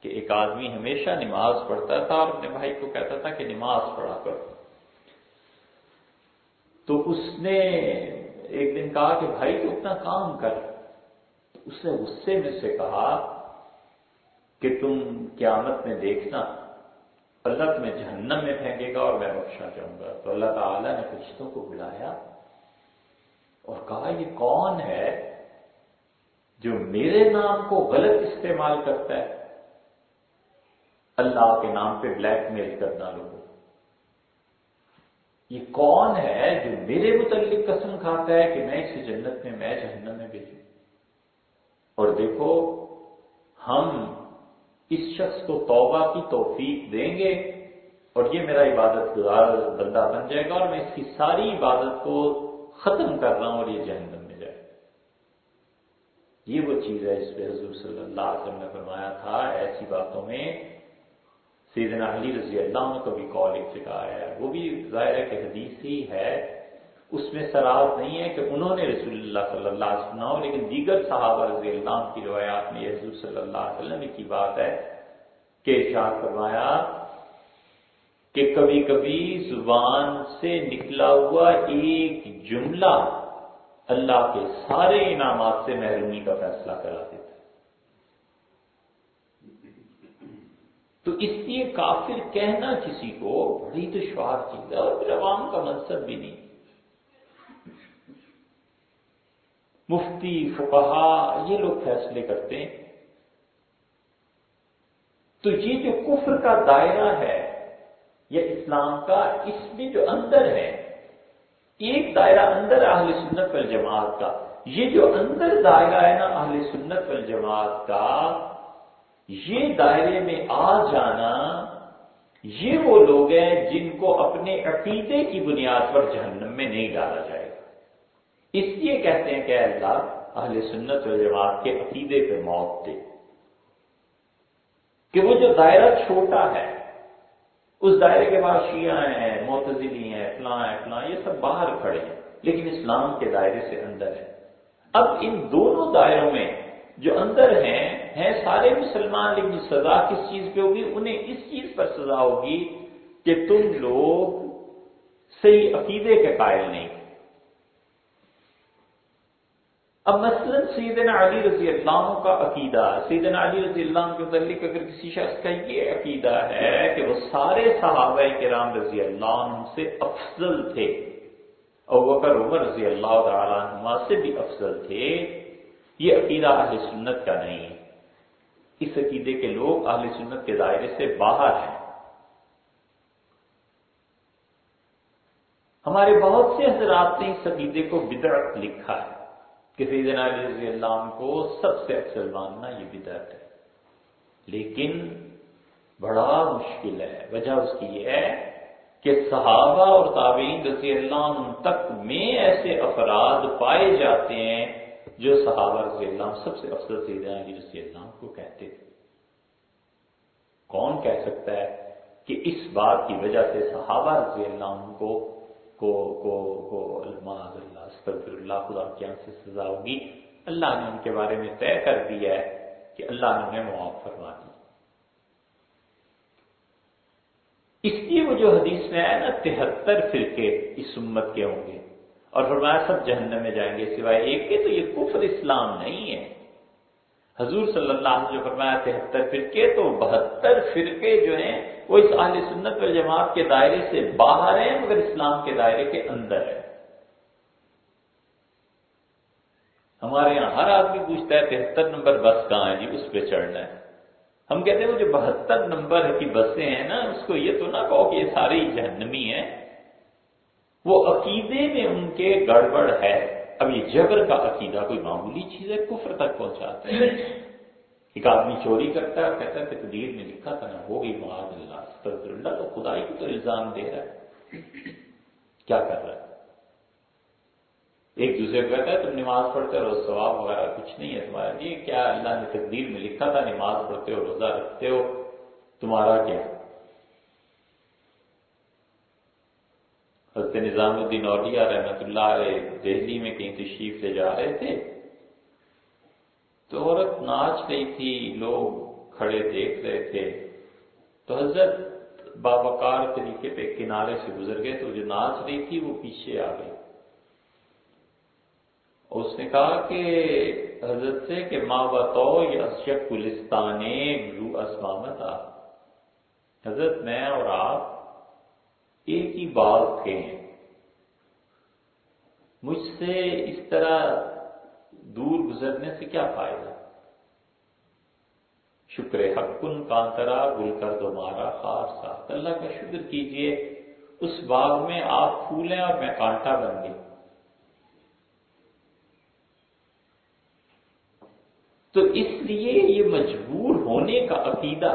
کہ ایک آدمی ہمیشہ نماز پڑھتا تھا اور اپنے بھائی کو کہتا تھا کہ نماز پڑھا کر۔ تو اس نے ایک دن کہا کہ بھائی تو اپنا کام کر۔ اس نے غصے میں سے کہا کہ تم قیامت میں دیکھنا اللہ تمہیں جہنم میں پھینکے گا اور میں بخشا جاؤں گا۔ تو اللہ تعالیٰ نے فرشتوں کو بلایا اور کہا، یہ کون ہے جو میرے نام کو غلط استعمال کرتا ہے؟ اللہ کے نام پہ بلیک میل کرنا لوگوں یہ کون ہے جو میرے متعلق قسم کھاتا ہے کہ میں اسے جنت میں میں جہنم میں بھیجوں؟ اور دیکھو، ہم اس شخص کو توبہ کی توفیق دیں گے اور یہ میرا عبادت گزار بندہ بن جائے گا اور میں اس کی ساری عبادت کو ختم کر رہا ہوں اور یہ جہنم میں جائے۔ یہ وہ چیز ہے اس پہ حضور صلی اللہ علیہ وسلم نے فرمایا تھا، ایسی باتوں میں سیدنا علی رضی اللہ عنہ کو بھی کال ایک جگہ آیا ہے، وہ بھی ظاہر ہے کہ حدیث ہی ہے۔ اس میں سراغ نہیں ہے کہ انہوں نے رسول اللہ صلی اللہ علیہ وسلم ہو، لیکن دیگر صحابہ رضی اللہ عنہ کی روایات میں حضور صلی اللہ علیہ وسلم کی بات ہے کہ ارشاد فرمایا کہ کبھی کبھی زبان سے نکلا ہوا ایک جملہ اللہ کے سارے انعامات سے محرومی کا فیصلہ کرا دیتا تو اس لیے کافر کہنا کسی کو بڑی دشوار چیز ہے، اور پھر عوام کا منصب بھی نہیں۔ مفتی، فقہا، یہ لوگ فیصلے کرتے ہیں۔ تو یہ جو کفر کا دائرہ ہے، یا اسلام کا، اس میں جو اندر ہے، ایک دائرہ اندر اہل سنت والجماعت کا، یہ جو اندر دائرہ ہے نا اہل سنت والجماعت کا یہ دائرے میں آ جانا یہ وہ لوگ ہیں جن کو اپنے عقیدے کی بنیاد پر جہنم میں نہیں ڈالا جائے گا۔ اس لیے کہتے ہیں کہ اللہ، اہل سنت و جماعت کے عقیدے پہ موت دے۔ کہ وہ جو دائرہ چھوٹا ہے، اس دائرے کے بعد شیعہ ہیں، معتزلی ہیں، فلاں ہیں، فلاں یہ سب باہر کھڑے ہیں، لیکن اسلام کے دائرے سے اندر ہے اب ان دونوں دائروں میں جو اندر ہیں ہیں سارے مسلمان، لیکن سزا کس چیز پہ ہوگی؟ انہیں اس چیز پر سزا ہوگی کہ تم لوگ صحیح عقیدے کے قائل نہیں۔ اب مثلا سیدنا علی رضی اللہ کا عقیدہ، سیدنا علی رضی اللہ کے متعلق اگر کسی شخص کا یہ عقیدہ ہے کہ وہ سارے صحابہ کرام رضی اللہ عنہ سے افضل تھے اور وہ عمر رضی اللہ تعالیٰ عنہ سے بھی افضل تھے، یہ عقیدہ اہل سنت کا نہیں ہے۔ اس عقیدے کے لوگ اہل سنت کے دائرے سے باہر ہیں۔ ہمارے بہت سے حضرات نے اس عقیدے کو بدعت لکھا ہے کہ سیدنا علی رضی اللہ عنہ کو سب سے افضل ماننا یہ بدعت ہے۔ لیکن بڑا مشکل ہے۔ وجہ اس کی یہ ہے کہ صحابہ اور تابعین رضی اللہ عنہ تک میں ایسے افراد پائے جاتے ہیں جو صحابہ رضی اللہ عنہ سب سے افضل سیدنا علی رضی اللہ عنہ کو کہتے تھے کون کہہ سکتا ہے کہ اس بات کی وجہ سے صحابہ رضی اللہ عنہ کو کو کو کو اللہ، استغفر اللہ، خدا کی سے سزا ہوگی۔ اللہ نے ان کے بارے میں طے کر دیا ہے کہ اللہ نے انہیں معاف فرما دی۔ اس لیے وہ جو حدیث میں آیا نا، تہتر فرقے اس امت کے ہوں گے۔ اور فرمایا سب جہنم میں جائیں گے سوائے ایک کے، تو یہ کفر اسلام نہیں ہے۔ حضور صلی اللہ علیہ جو فرمایا تہتر فرقے، تو بہتر فرقے جو ہیں، وہ اس اہل سنت و جماعت کے دائرے سے باہر ہیں، مگر اسلام کے دائرے کے اندر ہے ہمارے یہاں ہر آدمی پوچھتا ہے تہتر نمبر بس کہاں ہے؟ جی اس پہ چڑھنا ہے۔ ہم کہتے ہیں وہ جو بہتر نمبر کی بسیں ہیں نا، اس کو یہ تو نہ کہو کہ یہ ساری جہنمی ہیں۔ وہ عقیدے میں ان کے گڑبڑ ہے۔ اب یہ جبر کا عقیدہ کوئی معمولی چیز ہے، کفر تک پہنچاتا ہے۔ ایک آدمی چوری کرتا ہے کہتا ہے تقدیر میں لکھا تھا نا وہ بھی معاذ اللہ۔ اللہ تو خدائی کو تو الزام دے رہا ہے۔ کیا کر رہا ہے؟ ایک دوسرے کو کہتا ہے، تم نماز پڑھتے ہو، ثواب وغیرہ کچھ نہیں ہے۔ تمہارا یہ کیا اللہ نے تقدیر میں لکھا تھا، نماز پڑھتے ہو، روزہ رکھتے ہو؟ تمہارا کیا؟ حضرت نظام الدین اولیاء رحمت اللہ علیہ دہلی میں کہیں تشریف لے جا رہے تھے، تو عورت ناچ رہی تھی، لوگ کھڑے دیکھ رہے تھے۔ تو حضرت بابکار طریقے پہ کنارے سے گزر گئے، تو جو ناچ رہی تھی وہ پیچھے آ گئی۔ اس نے کہا کہ حضرت سے کہ ماں بتو یا اشک گلستان حضرت میں اور آپ ایک ہی باغ تھے مجھ سے اس طرح دور گزرنے سے کیا فائدہ؟ شکر حقن کانترا گل کر دو مارا خاص ساتھ اللہ کا شکر کیجیے، اس باغ میں آپ پھول ہیں اور میں کانٹا بن گئی۔ تو اس لیے یہ مجبور ہونے کا عقیدہ،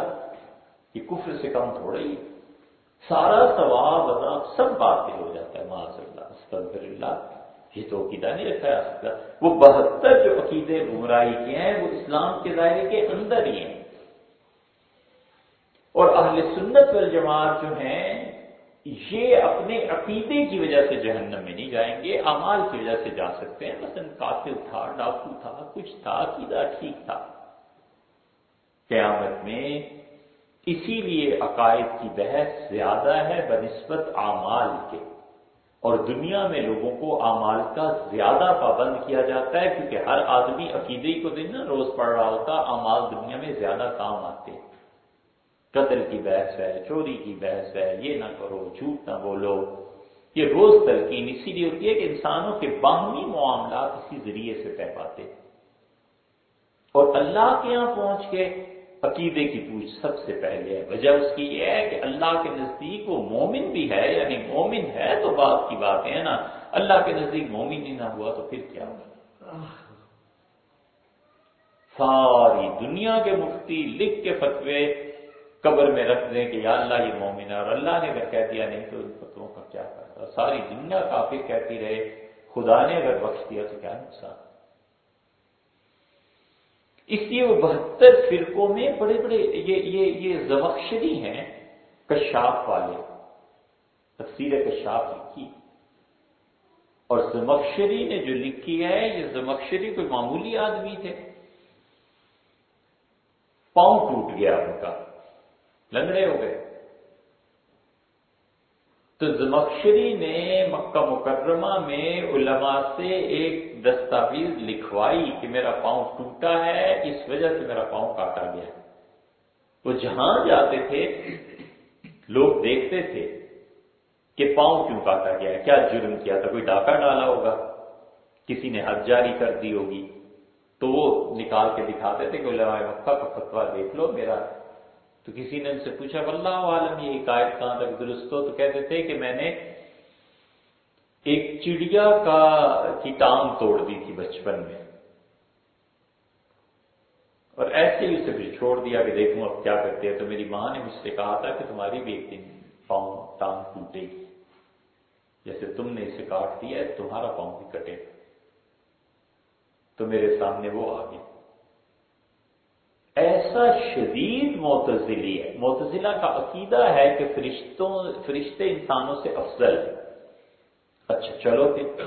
یہ کفر سے کم تھوڑا ہی سارا ثواب عذاب سب باطل ہو جاتا ہے، معاذ اللہ، استغفر اللہ، یہ تو عقیدہ نہیں رکھا جا سکتا۔ وہ بہتر جو عقیدے گمراہی کے ہیں، وہ اسلام کے دائرے کے اندر ہی ہیں۔ اور اہل سنت والجماعت جو ہیں، یہ اپنے عقیدے کی وجہ سے جہنم میں نہیں جائیں گے امال کی وجہ سے جا سکتے ہیں۔ مثلا قاتل تھا، ڈاکو تھا، کچھ تھا، عقیدہ ٹھیک تھا۔ قیامت میں اسی لیے عقائد کی بحث زیادہ ہے بنسبت اعمال کے۔ اور دنیا میں لوگوں کو اعمال کا زیادہ پابند کیا جاتا ہے، کیونکہ ہر آدمی عقیدے کو دن نا روز پڑھ رہا ہوتا، اعمال دنیا میں زیادہ کام آتے۔ قتل کی بحث ہے، چوری کی بحث ہے، یہ نہ کرو، جھوٹ نہ بولو۔ یہ روز تلقین، اسی لیے ہوتی ہے کہ انسانوں کے باہمی معاملات اسی ذریعے سے طے پاتے اور اللہ کے یہاں پہنچ کے عقیدے کی پوچھ سب سے پہلے ہے۔ وجہ اس کی یہ ہے کہ اللہ کے نزدیک وہ مومن بھی ہے یعنی مومن ہے تو بات کی بات ہے نا۔ اللہ کے نزدیک مومن ہی نہ ہوا تو پھر کیا ہوگا؟ ساری دنیا کے مفتی لکھ کے فتوے قبر میں رکھ دیں کہ یا اللہ یہ مومن ہے اور اللہ نے اگر کہہ دیا نہیں تو ان فتووں کا کیا کرتا ساری دنیا کافی کہتی رہے، خدا نے اگر بخش دیا تو کیا نقصان؟ اس لیے وہ بہتر فرقوں میں بڑے بڑے یہ یہ یہ زمخشری ہیں کشاف والے۔ تفسیر کشاف لکھی اور زمخشری نے جو لکھی ہے، یہ زمخشری کوئی معمولی آدمی تھے۔ پاؤں ٹوٹ گیا ان کا۔ لنگڑے ہو گئے۔ تو زمخشری نے مکہ مکرمہ میں علماء سے ایک دستاویز لکھوائی کہ میرا پاؤں ٹوٹا ہے، اس وجہ سے میرا پاؤں کاٹا گیا۔ وہ جہاں جاتے تھے، لوگ دیکھتے تھے کہ پاؤں کیوں کاٹا گیا ہے، کیا جرم کیا تھا، کوئی ڈاکہ ڈالا ہوگا، کسی نے حد جاری کر دی ہوگی۔ تو وہ نکال کے دکھاتے تھے کہ علماء مکہ کا فتوا دیکھ لو، میرا تو کسی نے ان سے پوچھا اللہ عالم، یہ حکایت کہاں تک درست ہو؟ تو کہتے تھے کہ میں نے ایک چڑیا کا کی ٹانگ توڑ دی تھی بچپن میں۔ اور ایسے ہی اسے پھر چھوڑ دیا کہ دیکھوں اب کیا کرتے ہیں۔ تو میری ماں نے مجھ سے کہا تھا کہ تمہاری بھی ایک دن پاؤں ٹانگ ٹوٹے گی۔ جیسے تم نے اسے کاٹ دیا ہے، تمہارا پاؤں بھی کٹے گا۔ تو میرے سامنے وہ آ گیا۔ ایسا شدید معتزلی ہے۔ معتزلہ کا عقیدہ ہے کہ فرشتوں فرشتے انسانوں سے افضل ہیں۔ اچھا چلو پھر۔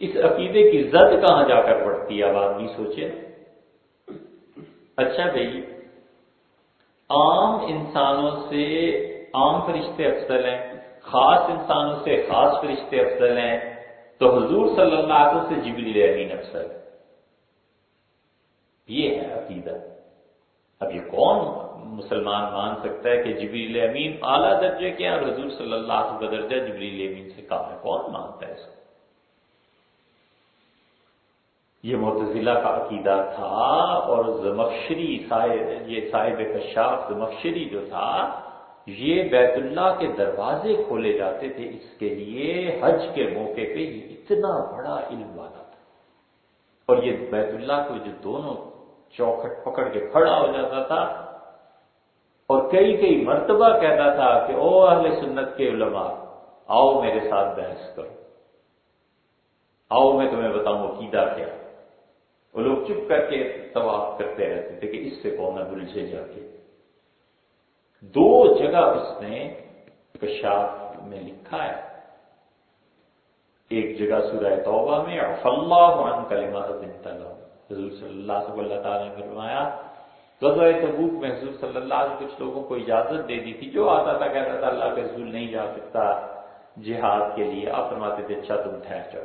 اس عقیدے کی زد کہاں جا کر پڑتی ہے؟ اب آدمی سوچے۔ اچھا بھائی، عام انسانوں سے عام فرشتے افضل ہیں، خاص انسانوں سے خاص فرشتے افضل ہیں۔ تو حضور صلی اللہ علیہ وسلم سے جبریل امین افضل ہے یہ ہے عقیدہ۔ اب یہ کون مسلمان مان سکتا ہے کہ جبریل امین اعلیٰ درجے کے اور حضور صلی اللہ علیہ درجہ جبریل امین سے کم ہے؟ کون مانتا ہے اس کو؟ یہ متضلہ کا عقیدہ تھا اور زمخشری صاحب، یہ صاحب کشاف زمخشری جو تھا، یہ بیت اللہ کے دروازے کھولے جاتے تھے۔ اس کے لیے حج کے موقع پہ یہ اتنا بڑا علم والا تھا۔ اور یہ بیت اللہ کو جو دونوں چوکھٹ پکڑ کے کھڑا ہو جاتا تھا اور کئی کئی مرتبہ کہتا تھا کہ او اہل سنت کے علماء، آؤ میرے ساتھ بحث کرو۔ آؤ میں تمہیں بتاؤں عقیدہ کیا۔ وہ لوگ چپ کر کے طواف کرتے رہتے تھے کہ اس سے کون بلجھے جا کے۔ دو جگہ اس نے کشاف میں لکھا ہے۔ ایک جگہ سورہ توبہ میں اللہ عن کلمات تلو حضور صلی اللہ سے اللہ تعالیٰ نے فرمایا، غزوہ تبوک میں حضور صلی اللہ علیہ کچھ لوگوں کو اجازت دے دی تھی۔ جو آتا تھا کہتا تھا، اللہ کے رسول نہیں جا سکتا جہاد کے لیے، آپ فرماتے تھے اچھا تم ٹھہر جاؤ۔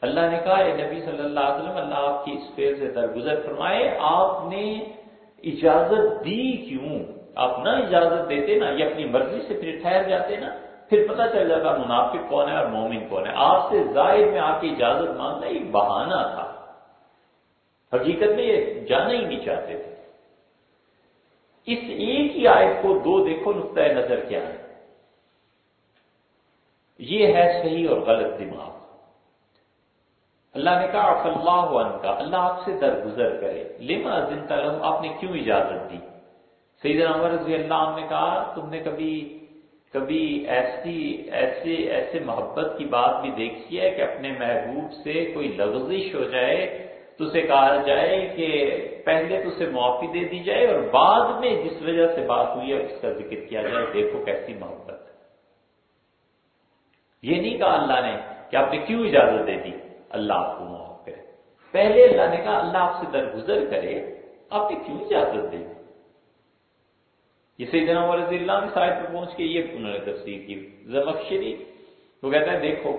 اللہ نے کہا، اے نبی صلی اللہ علیہ وسلم، اللہ آپ کی اس فیر سے درگزر فرمائے، آپ نے اجازت دی کیوں؟ آپ نہ اجازت دیتے نا، یہ اپنی مرضی سے پھر ٹھہر جاتے نا۔ پھر پتہ چل جاتا، منافق کون ہے اور مومن کون ہے۔ آپ سے ظاہر میں آپ کی اجازت مانگنا ایک بہانہ تھا۔ حقیقت میں یہ جانا ہی نہیں چاہتے تھے۔ اس ایک ہی آیت کو دو دیکھو نقطۂ نظر کیا ہے۔ یہ ہے صحیح اور غلط دماغ۔ اللہ نے کہا آپ اللہ عنہ کا اللہ آپ سے درگزر کرے۔ لما زندہ لہم؟ آپ نے کیوں اجازت دی؟ سیدنا عمر رضی اللہ عنہ نے کہا، تم نے کبھی کبھی ایسی، ایسے ایسے محبت کی بات بھی دیکھی ہے کہ اپنے محبوب سے کوئی لغزش ہو جائے تو اسے کہا جائے کہ پہلے تو اسے معافی دے دی جائے اور بعد میں جس وجہ سے بات ہوئی ہے اس کا ذکر کیا جائے، دیکھو کیسی محبت یہ نہیں کہا اللہ نے کہ آپ نے کیوں اجازت دے دی؟ اللہ آپ کو معاف کرے۔ پہلے اللہ نے کہا اللہ آپ سے درگزر کرے، آپ نے کیوں اجازت دے دی؟ یہ سیدنا رضی اللہ نے سائڈ پہ پہنچ کے یہ انہوں نے تفسیر کی، زمخشری۔ وہ کہتا ہے دیکھو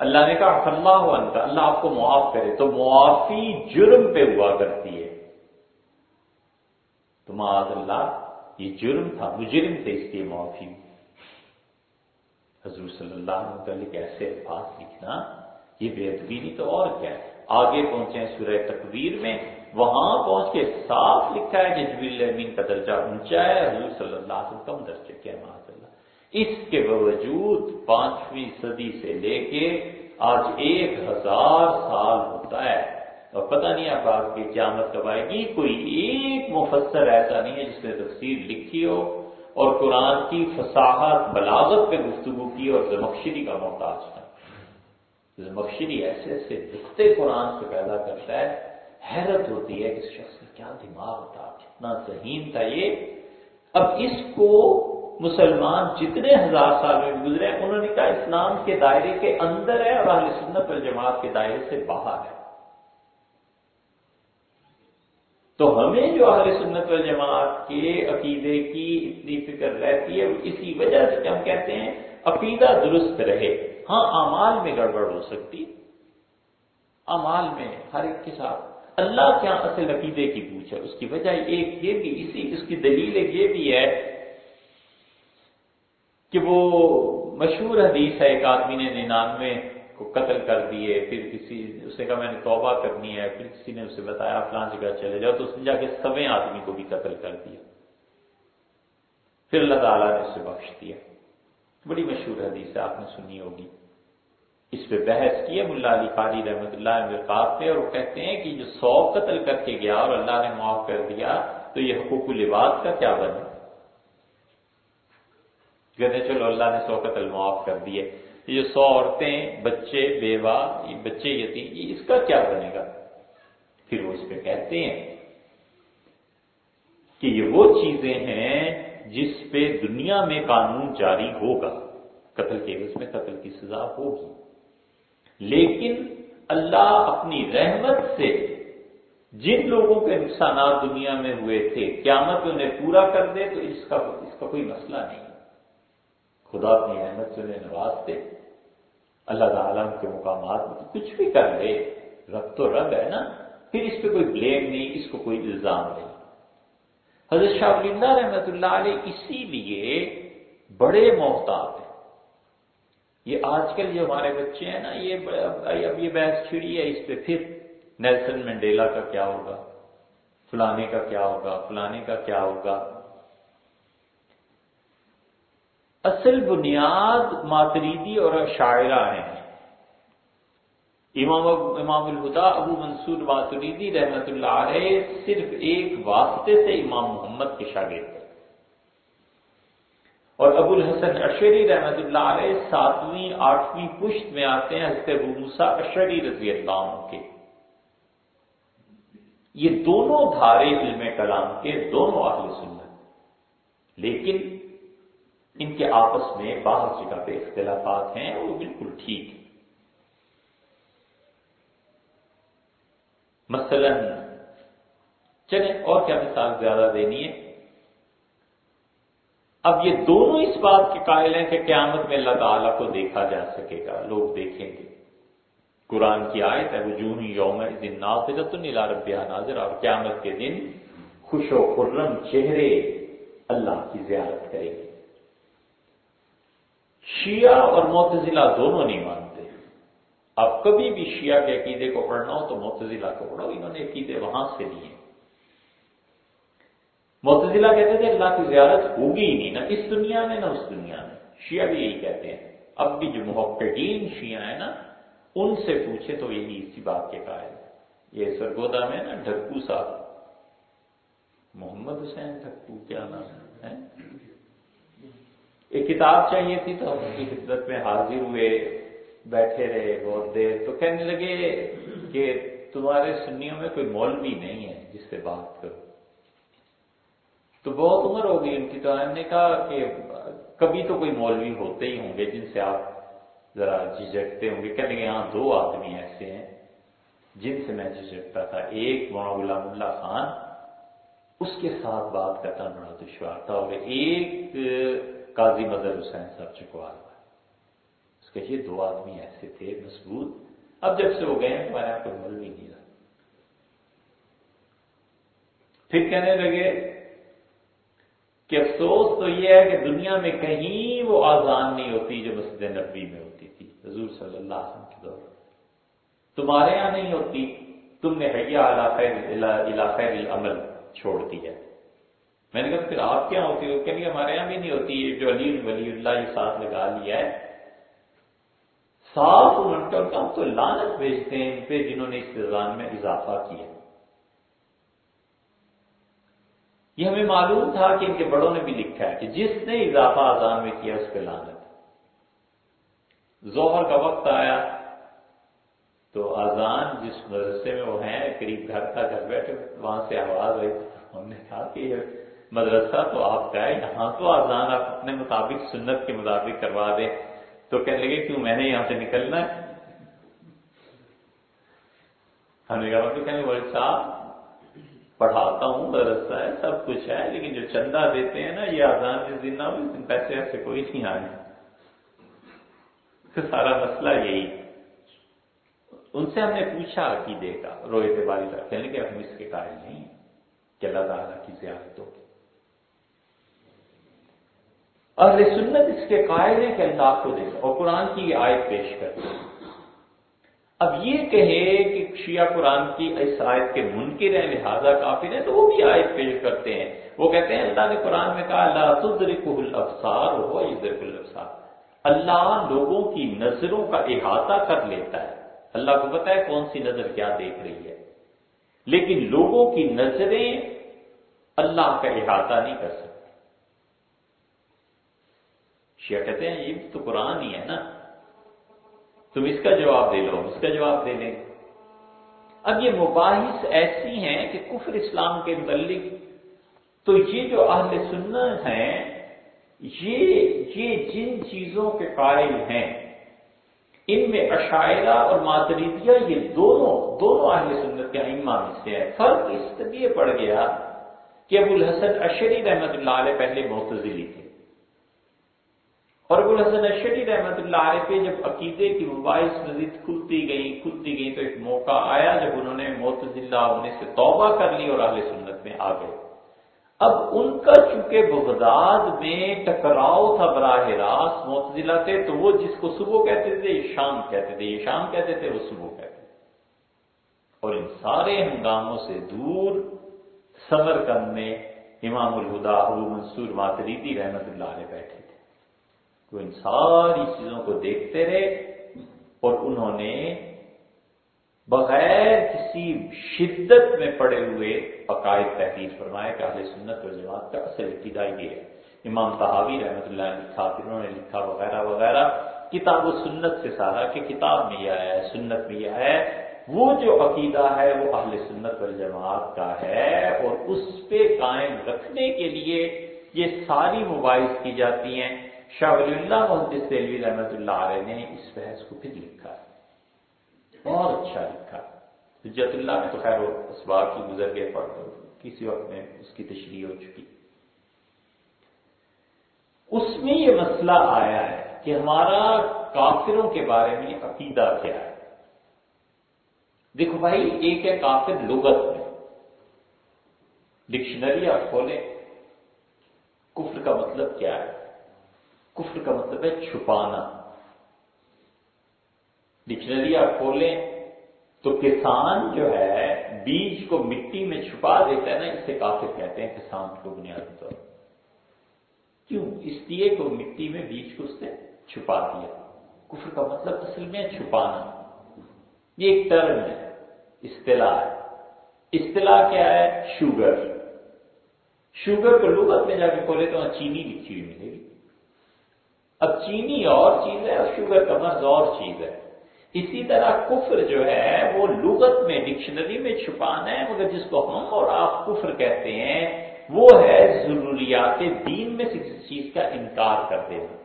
اللہ نے کہا اللہ عنہ اللہ آپ کو معاف کرے. تو معافی جرم پہ ہوا کرتی ہے۔ تو معاذ اللہ، یہ جرم تھا، مجرم تھے اس کی معافی۔ حضور صلی اللہ علیہ وسلم ایسے الفاظ لکھنا، یہ بے ادبی نہیں تو اور کیا ہے؟ آگے پہنچے ہیں سورہ تقویر میں، وہاں پہنچ کے صاف لکھا ہے کہ جبیل امین کا درجہ اونچا ہے، حضور صلی اللہ علیہ وسلم کم درجے کیا معاذ اس کے باوجود پانچویں صدی سے لے کے آج ایک ہزار سال ہوتا ہے۔ اور پتہ نہیں اب آپ کی قیامت کب آئے گی، کوئی ایک مفسر ایسا نہیں ہے جس نے تفسیر لکھی ہو اور قرآن کی فصاحت، بلاغت پہ گفتگو کی اور زمخشری کا محتاج تھا۔ زمخشری ایسے ایسے دکھتے قرآن سے پیدا کرتا ہے، حیرت ہوتی ہے کہ اس شخص کا کیا دماغ تھا، کتنا ذہین تھا یہ۔ اب اس کو مسلمان جتنے ہزار سال میں گزرے، انہوں نے کہا اسلام کے دائرے کے اندر ہے اور اہل سنت جماعت کے دائرے سے باہر ہے۔ تو ہمیں جو اہل سنت جماعت کے عقیدے کی اتنی فکر رہتی ہے، اسی وجہ سے ہم کہتے ہیں عقیدہ درست رہے۔ ہاں امال میں گڑبڑ ہو سکتی امال میں ہر ایک کے ساتھ۔ اللہ کیا ہاں اصل عقیدے کی پوچھ ہے، اس کی وجہ ایک یہ بھی، اسی اس کی دلیل یہ بھی ہے کہ وہ مشہور حدیث ہے، ایک آدمی نے ننانوے کو قتل کر دیے، پھر کسی اس نے کہا، میں نے توبہ کرنی ہے، پھر کسی نے اسے بتایا فلان جگہ چلے جاؤ، تو اس نے جا کے سویں آدمی کو بھی قتل کر دیا۔ پھر اللہ تعالیٰ نے اسے بخش دیا۔ بڑی مشہور حدیث ہے، آپ نے سنی ہوگی۔ اس پہ بحث کی ہے ملا علی قاری رحمۃ اللہ مرقات پہ، اور وہ کہتے ہیں کہ جو سو قتل کر کے گیا اور اللہ نے معاف کر دیا، تو یہ حقوق الباد کا کیا بنے؟ کہتے چلو اللہ نے سو قتل معاف کر دیے. یہ سو عورتیں، بچے، بیوہ بچے یتیم اس کا کیا بنے گا؟ پھر وہ اس پہ کہتے ہیں کہ یہ وہ چیزیں ہیں جس پہ دنیا میں قانون جاری ہوگا. قتل کے اس میں قتل کی سزا ہوگی. لیکن اللہ اپنی رحمت سے جن لوگوں کے نقصانات دنیا میں ہوئے تھے، قیامت انہیں پورا کر دے تو اس کا اس کا کوئی مسئلہ نہیں. خدا اپنی احمد سے انہیں نوازتے اللہ تعالیٰ کے مقامات میں کچھ بھی کر لے۔ رب تو رب ہے نا۔ پھر اس پہ کوئی بلیم نہیں، اس کو کوئی الزام نہیں۔ حضرت شاہ اللہ رحمت اللہ علیہ اسی لیے بڑے محتاط ہیں۔ یہ آج کل جو ہمارے بچے ہیں نا، یہ اب یہ بحث چھڑی ہے اس پہ۔ پھر نیلسن منڈیلا کا کیا ہوگا؟ فلانے کا کیا ہوگا؟ فلانے کا کیا ہوگا؟ اصل بنیاد ماتریدی اور شاعرہ ہیں۔ امام امام الہدا ابو منصور ماتریدی رحمت اللہ علیہ صرف ایک واسطے سے امام محمد کے شاگرد اور ابو الحسن اشری رحمت اللہ علیہ ساتویں، آٹھویں پشت میں آتے ہیں، حضرت ابو موسا اشری رضی اللہ عنہ کے۔ یہ دونوں دھارے علم کلام کے، دونوں اہل سنت۔ لیکن ان کے آپس میں بعض جگہ پہ اختلافات ہیں، وہ بالکل ٹھیک ہے مثلا، چلیں اور کیا مثال زیادہ دینی ہے؟ اب یہ دونوں اس بات کے قائل ہیں کہ قیامت میں اللہ تعالیٰ کو دیکھا جا سکے گا، لوگ دیکھیں گے۔ قرآن کی آیت ہے، وجوہ یوم دن ناظرت نیلا ناظر، اور قیامت کے دن خوش و خرم چہرے اللہ کی زیارت کریں گے۔ شیعہ اور معتزلہ دونوں نہیں مانتے۔ آپ کبھی بھی شیعہ کے عقیدے کو پڑھنا ہو تو معتزلہ کو پڑھو، انہوں نے عقیدے وہاں سے لیے۔ معتزلہ کہتے تھے، اللہ کی زیارت ہوگی ہی نہیں، نہ اس دنیا میں، نہ اس دنیا میں۔ شیعہ بھی یہی کہتے ہیں۔ اب بھی جو محققین شیعہ ہیں نا، ان سے پوچھے تو یہی اسی بات کے قائل یہ سرگودا میں نا ڈھکو صاحب۔ محمد حسین ڈھکو کیا نام ہے؟ ایک کتاب چاہیے تھی تو ہم کی خدمت میں حاضر ہوئے، بیٹھے رہے بہت دیر تو کہنے لگے کہ تمہارے سنیوں میں کوئی مولوی نہیں ہے جس سے بات کرو تو بہت عمر ہو گئی ان کی تو۔ ہم نے کہا کہ کبھی تو کوئی مولوی ہوتے ہی ہوں گے جن سے آپ ذرا جھجکتے ہوں گے۔ کہنے لگے ہاں دو آدمی ایسے ہیں جن سے میں جھجکتا تھا۔ ایک مولانا غلام اللہ خان، اس کے ساتھ بات کرنا بڑا دشوار تھا۔ اور ایک قاضی مدر حسین صاحب چکوال اس کے یہ دو آدمی ایسے تھے مضبوط اب جب سے وہ گئے ہیں تمہارے یہاں کوئی مل بھی نہیں رہا۔ پھر کہنے لگے کہ افسوس تو یہ ہے کہ دنیا میں کہیں وہ آزان نہیں ہوتی جو مسجد نبی میں ہوتی تھی۔ حضور صلی اللہ علیہ وسلم کے دور تمہارے یہاں نہیں ہوتی۔ تم نے حیا علاقہ العمل چھوڑ دیا۔ میں نے کہا پھر آپ کیا ہوتی ہو؟ کہ ہمارے یہاں بھی نہیں ہوتی جو علی ولی اللہ یہ ساتھ لگا لیا ہے۔ صاف انہوں نے ہم تو لانت بھیجتے ہیں ان پہ جنہوں نے اس میں اضافہ کیا۔ یہ ہمیں معلوم تھا کہ ان کے بڑوں نے بھی لکھا ہے کہ جس نے اضافہ اذان میں کیا اس پہ لانت ظہر کا وقت آیا تو اذان جس مدرسے میں وہ ہیں، قریب گھر کا گھر بیٹھے وہاں سے آواز آئی ہم نے کہا کہ یہ مدرسہ تو آپ کا ہے یہاں تو اذان آپ اپنے مطابق سنت کے مطابق کروا دیں۔ تو کہنے لگے، کیوں میں نے یہاں سے نکلنا ہے؟ ہم نے کہا کہ کہنے بولے صاحب، پڑھاتا ہوں، مدرسہ ہے، سب کچھ ہے، لیکن جو چندہ دیتے ہیں نا، یہ آزان جس دن نہ ہو اس دن پیسے ایسے کوئی نہیں آئے۔ سارا مسئلہ یہی۔ ان سے ہم نے پوچھا، عقیدے کا روحت باری کا۔ کہنے کہ ہم اس کے قائل نہیں کہ اللہ تعالیٰ کی زیادتوں اہل سنت اس کے قائل ہے کہ اللہ کو دیکھا اور قرآن کی یہ آیت پیش کرتے ہیں اب یہ کہے کہ شیعہ قرآن کی اس آیت کے منکر ہیں، لہذا کافر ہیں، تو وہ بھی آیت پیش کرتے ہیں۔ وہ کہتے ہیں، اللہ نے قرآن میں کہا اللہ تدرک الابصار ہو یدرک الابصار۔ اللہ لوگوں کی نظروں کا احاطہ کر لیتا ہے۔ اللہ کو پتا ہے کون سی نظر کیا دیکھ رہی ہے۔ لیکن لوگوں کی نظریں اللہ کا احاطہ نہیں کر سکتی شیعہ کہتے ہیں، یہ تو قرآن ہی ہے نا۔ تم اس کا جواب دے لو، اس کا جواب دے لیں اب یہ مباحث ایسی ہیں کہ کفر اسلام کے متعلق تو یہ جو اہل سنت ہیں، یہ یہ جن چیزوں کے قائل ہیں، ان میں عشاعرہ اور ماتریدیہ، یہ دونوں دونوں اہل سنت کے ائمہ میں سے ہے فرق اس لیے پڑ گیا کہ ابو الحسن اشری رحمت اللہ علیہ پہلے معتزلی تھے۔ اور ابو الحسن اشری رحمت اللہ علیہ پہ جب عقیدے کی مباحث مزید کھلتی گئی کھلتی گئی تو ایک موقع آیا جب انہوں نے معتزلہ ہونے سے توبہ کر لی اور اہل سنت میں آ گئے۔ اب ان کا چونکہ بغداد میں ٹکراؤ تھا براہ راست، معتزلہ تھے تو وہ جس کو صبح کہتے تھے، یہ شام کہتے تھے، یہ شام کہتے تھے، وہ صبح کہتے تھے۔ اور ان سارے ہنگاموں سے دور سمر کند میں امام الہدا ابو منصور ماتریدی رحمت اللہ علیہ بیٹھے۔ وہ ان ساری چیزوں کو دیکھتے رہے اور انہوں نے بغیر کسی شدت میں پڑے ہوئے عقائد تحریر فرمایا کہ اہل سنت و جماعت کا اصل ابتدا یہ ہے۔ امام تحاوی رحمۃ اللہ نے لکھا پھر انہوں نے لکھا وغیرہ وغیرہ۔ کتاب و سنت سے سارا کہ کتاب میں یہ آیا ہے، سنت میں یہ ہے۔ وہ جو عقیدہ ہے وہ اہل سنت والجماعت کا ہے اور اس پہ قائم رکھنے کے لیے یہ ساری مباحث کی جاتی ہیں۔ شاہ ولی اللہ محدث سیلوی رحمت اللہ علیہ نے اس بحث کو پھر لکھا بہت اچھا لکھا۔ حجت اللہ میں تو خیر وہ اسباب کی گزر گئے پڑھ کسی وقت میں اس کی تشریح ہو چکی۔ اس میں یہ مسئلہ آیا ہے کہ ہمارا کافروں کے بارے میں عقیدہ کیا ہے۔ دیکھو بھائی، ایک ہے کافر لغت میں۔ ڈکشنری آپ کھولیں۔ کفر کا مطلب کیا ہے؟ کفر کا مطلب ہے چھپانا۔ ڈکشنری آپ کھولیں تو کسان جو ہے بیج کو مٹی میں چھپا دیتا ہے نا، اسے کافر کہتے ہیں کسان کو بنیادی طور۔ کیوں؟ اس لیے کہ مٹی میں بیج کو اس نے چھپا دیا۔ کفر کا مطلب اصل میں چھپانا۔ یہ ایک ٹرم ہے، اصطلاح ہے۔ اصطلاح کیا ہے؟ شوگر۔ شوگر کو لغت میں جا کے کھولے تو وہاں چینی لکھی ہوئی ملے گی۔ اب چینی اور چیز ہے اور شوگر کا مرض اور چیز ہے۔ اسی طرح کفر جو ہے، وہ لغت میں، ڈکشنری میں چھپانا ہے، مگر جس کو ہم اور آپ کفر کہتے ہیں، وہ ہے ضروریات دین میں سے کسی چیز کا انکار کر دینا۔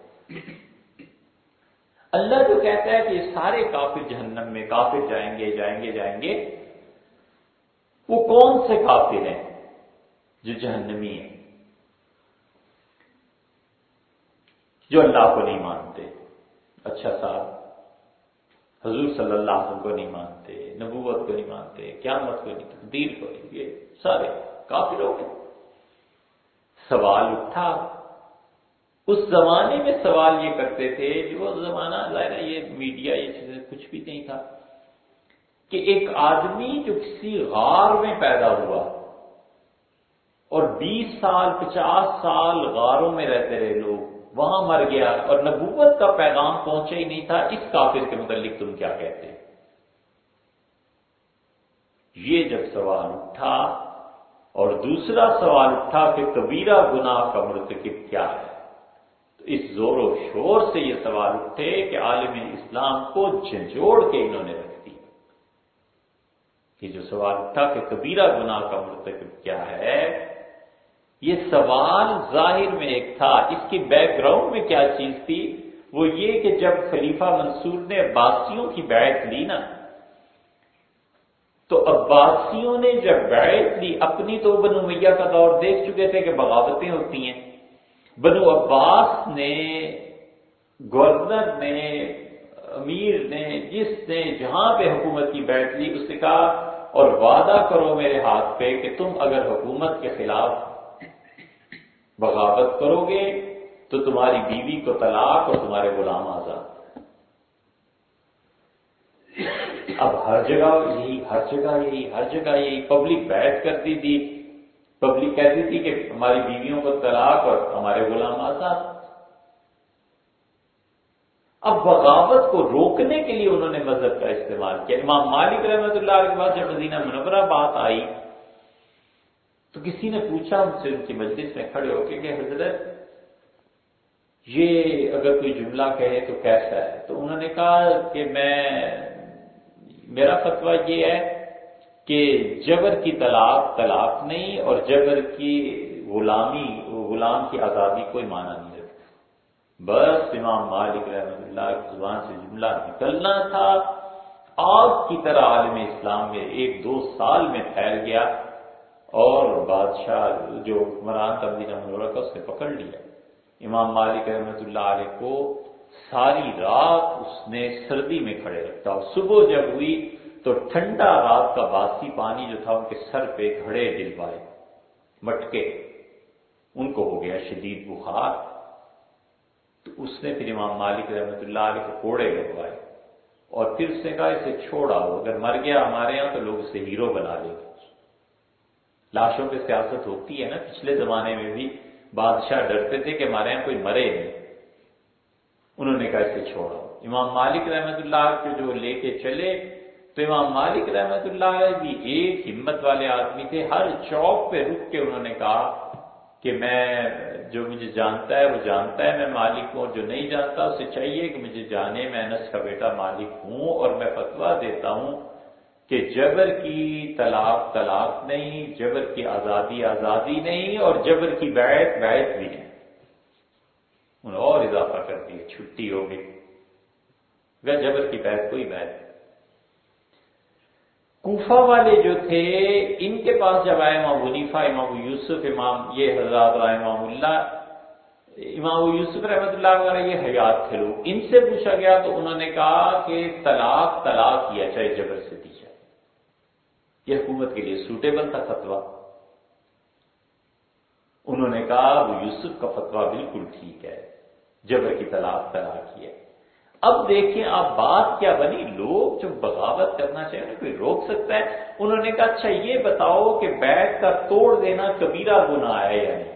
اللہ جو کہتا ہے کہ یہ سارے کافر جہنم میں، کافر جائیں گے جائیں گے جائیں گے، وہ کون سے کافر ہیں جو جہنمی ہیں؟ جو اللہ کو نہیں مانتے۔ اچھا صاحب، حضور صلی اللہ علیہ وسلم کو نہیں مانتے، نبوت کو نہیں مانتے، قیامت کو نہیں تقدیر کو نہیں، یہ سارے کافی لوگ ہیں سوال اٹھا۔ اس زمانے میں سوال یہ کرتے تھے جو وہ زمانہ ظاہر یہ میڈیا، یہ چیزیں کچھ بھی نہیں تھا، کہ ایک آدمی جو کسی غار میں پیدا ہوا اور بیس سال، پچاس سال غاروں میں رہتے رہے لوگ وہاں مر گیا اور نبوت کا پیغام پہنچا ہی نہیں تھا۔ اس کافر کے متعلق تم کیا کہتے یہ جب سوال اٹھا اور دوسرا سوال اٹھا کہ کبیرہ گناہ کا مرتکب کیا ہے، تو اس زور و شور سے یہ سوال اٹھے کہ عالم اسلام کو جھنجھوڑ کے انہوں نے رکھ دی کہ جو سوال اٹھا کہ کبیرہ گناہ کا مرتکب کیا ہے یہ سوال ظاہر میں ایک تھا۔ اس کی بیک گراؤنڈ میں کیا چیز تھی؟ وہ یہ کہ جب خلیفہ منصور نے عباسیوں کی بیعت لی نا، تو عباسیوں نے جب بیعت لی، اپنی تو بنو میاں کا دور دیکھ چکے تھے کہ بغاوتیں ہوتی ہیں۔ بنو عباس نے، گورنر نے، امیر نے، جس نے جہاں پہ حکومت کی بیعت لی، اس نے کہا، اور وعدہ کرو میرے ہاتھ پہ کہ تم اگر حکومت کے خلاف بغاوت کرو گے تو تمہاری بیوی کو طلاق اور تمہارے غلام آزاد۔ اب ہر جگہ یہی، ہر جگہ یہی، ہر جگہ یہی۔ پبلک بیٹھ کرتی تھی۔ پبلک کہتی تھی کہ ہماری بیویوں کو طلاق اور ہمارے غلام آزاد۔ اب بغاوت کو روکنے کے لیے انہوں نے مذہب کا استعمال کیا۔ امام مالک رحمت اللہ کے بعد جب مدینہ منورہ بات آئی تو کسی نے پوچھا ان سے ان کی مجلس میں کھڑے ہو کے کہ حضرت، یہ اگر کوئی جملہ کہے تو کیسا ہے؟ تو انہوں نے کہا کہ میں، میرا فتویٰ یہ ہے کہ جبر کی طلاق طلاق نہیں اور جبر کی غلامی، غلام کی آزادی کوئی معنی نہیں رکھتا۔ بس امام مالک رحمۃ اللہ کی زبان سے جملہ نکلنا تھا۔ آگ کی طرح عالم اسلام میں ایک دو سال میں پھیل گیا۔ اور بادشاہ جو حکمران تھا منورہ کا اس نے پکڑ لیا۔ امام مالک رحمۃ اللہ علیہ کو ساری رات اس نے سردی میں کھڑے رکھا اور صبح جب ہوئی تو ٹھنڈا رات کا باسی پانی جو تھا، ان کے سر پہ کھڑے دل پائے، مٹکے۔ ان کو ہو گیا شدید بخار۔ تو اس نے پھر امام مالک رحمۃ اللہ علیہ کو کوڑے لگوائے۔ اور پھر اس نے کہا، اسے چھوڑا، اگر مر گیا ہمارے یہاں تو لوگ اسے ہیرو بنا لیں گے۔ لاشوں پہ سیاست ہوتی ہے نا، پچھلے زمانے میں بھی بادشاہ ڈرتے تھے کہ ہمارے یہاں کوئی مرے نہیں۔ انہوں نے کہا اسے چھوڑا امام مالک رحمت اللہ کے جو لے کے چلے، تو امام مالک رحمت اللہ بھی ایک ہمت والے آدمی تھے۔ ہر چوک پہ رک کے انہوں نے کہا کہ میں جو مجھے جانتا ہے، وہ جانتا ہے، میں مالک ہوں جو نہیں جانتا، اسے چاہیے کہ مجھے جانے، میں انس کا بیٹا مالک ہوں اور میں فتوا دیتا ہوں۔ کہ جبر کی طلاق طلاق نہیں، جبر کی آزادی آزادی نہیں اور جبر کی بیعت بیعت بھی نہیں۔ انہوں اور اضافہ کر دیا، چھٹی ہو گئی۔ وہ جبر کی بیعت کوئی بیعت کوفہ والے جو تھے، ان کے پاس جب آئے امام ونیفا امام یوسف، امام یہ حضرات امام اللہ، امام یوسف رحمۃ اللہ وغیرہ یہ حیات تھے۔ لوگ ان سے پوچھا گیا تو انہوں نے کہا کہ طلاق طلاق کیا چاہے جبر سے دی یہ حکومت کے لیے سوٹیبل تھا فتوا انہوں نے کہا وہ یوسف کا فتوا بالکل ٹھیک ہے، جبر کی طلاق طلاق کی ہے۔ اب دیکھیں آپ بات کیا بنی، لوگ جو بغاوت کرنا چاہیں کوئی روک سکتا ہے؟ انہوں نے کہا اچھا یہ بتاؤ کہ بیٹ کا توڑ دینا کبیرہ گنا ہے یا نہیں؟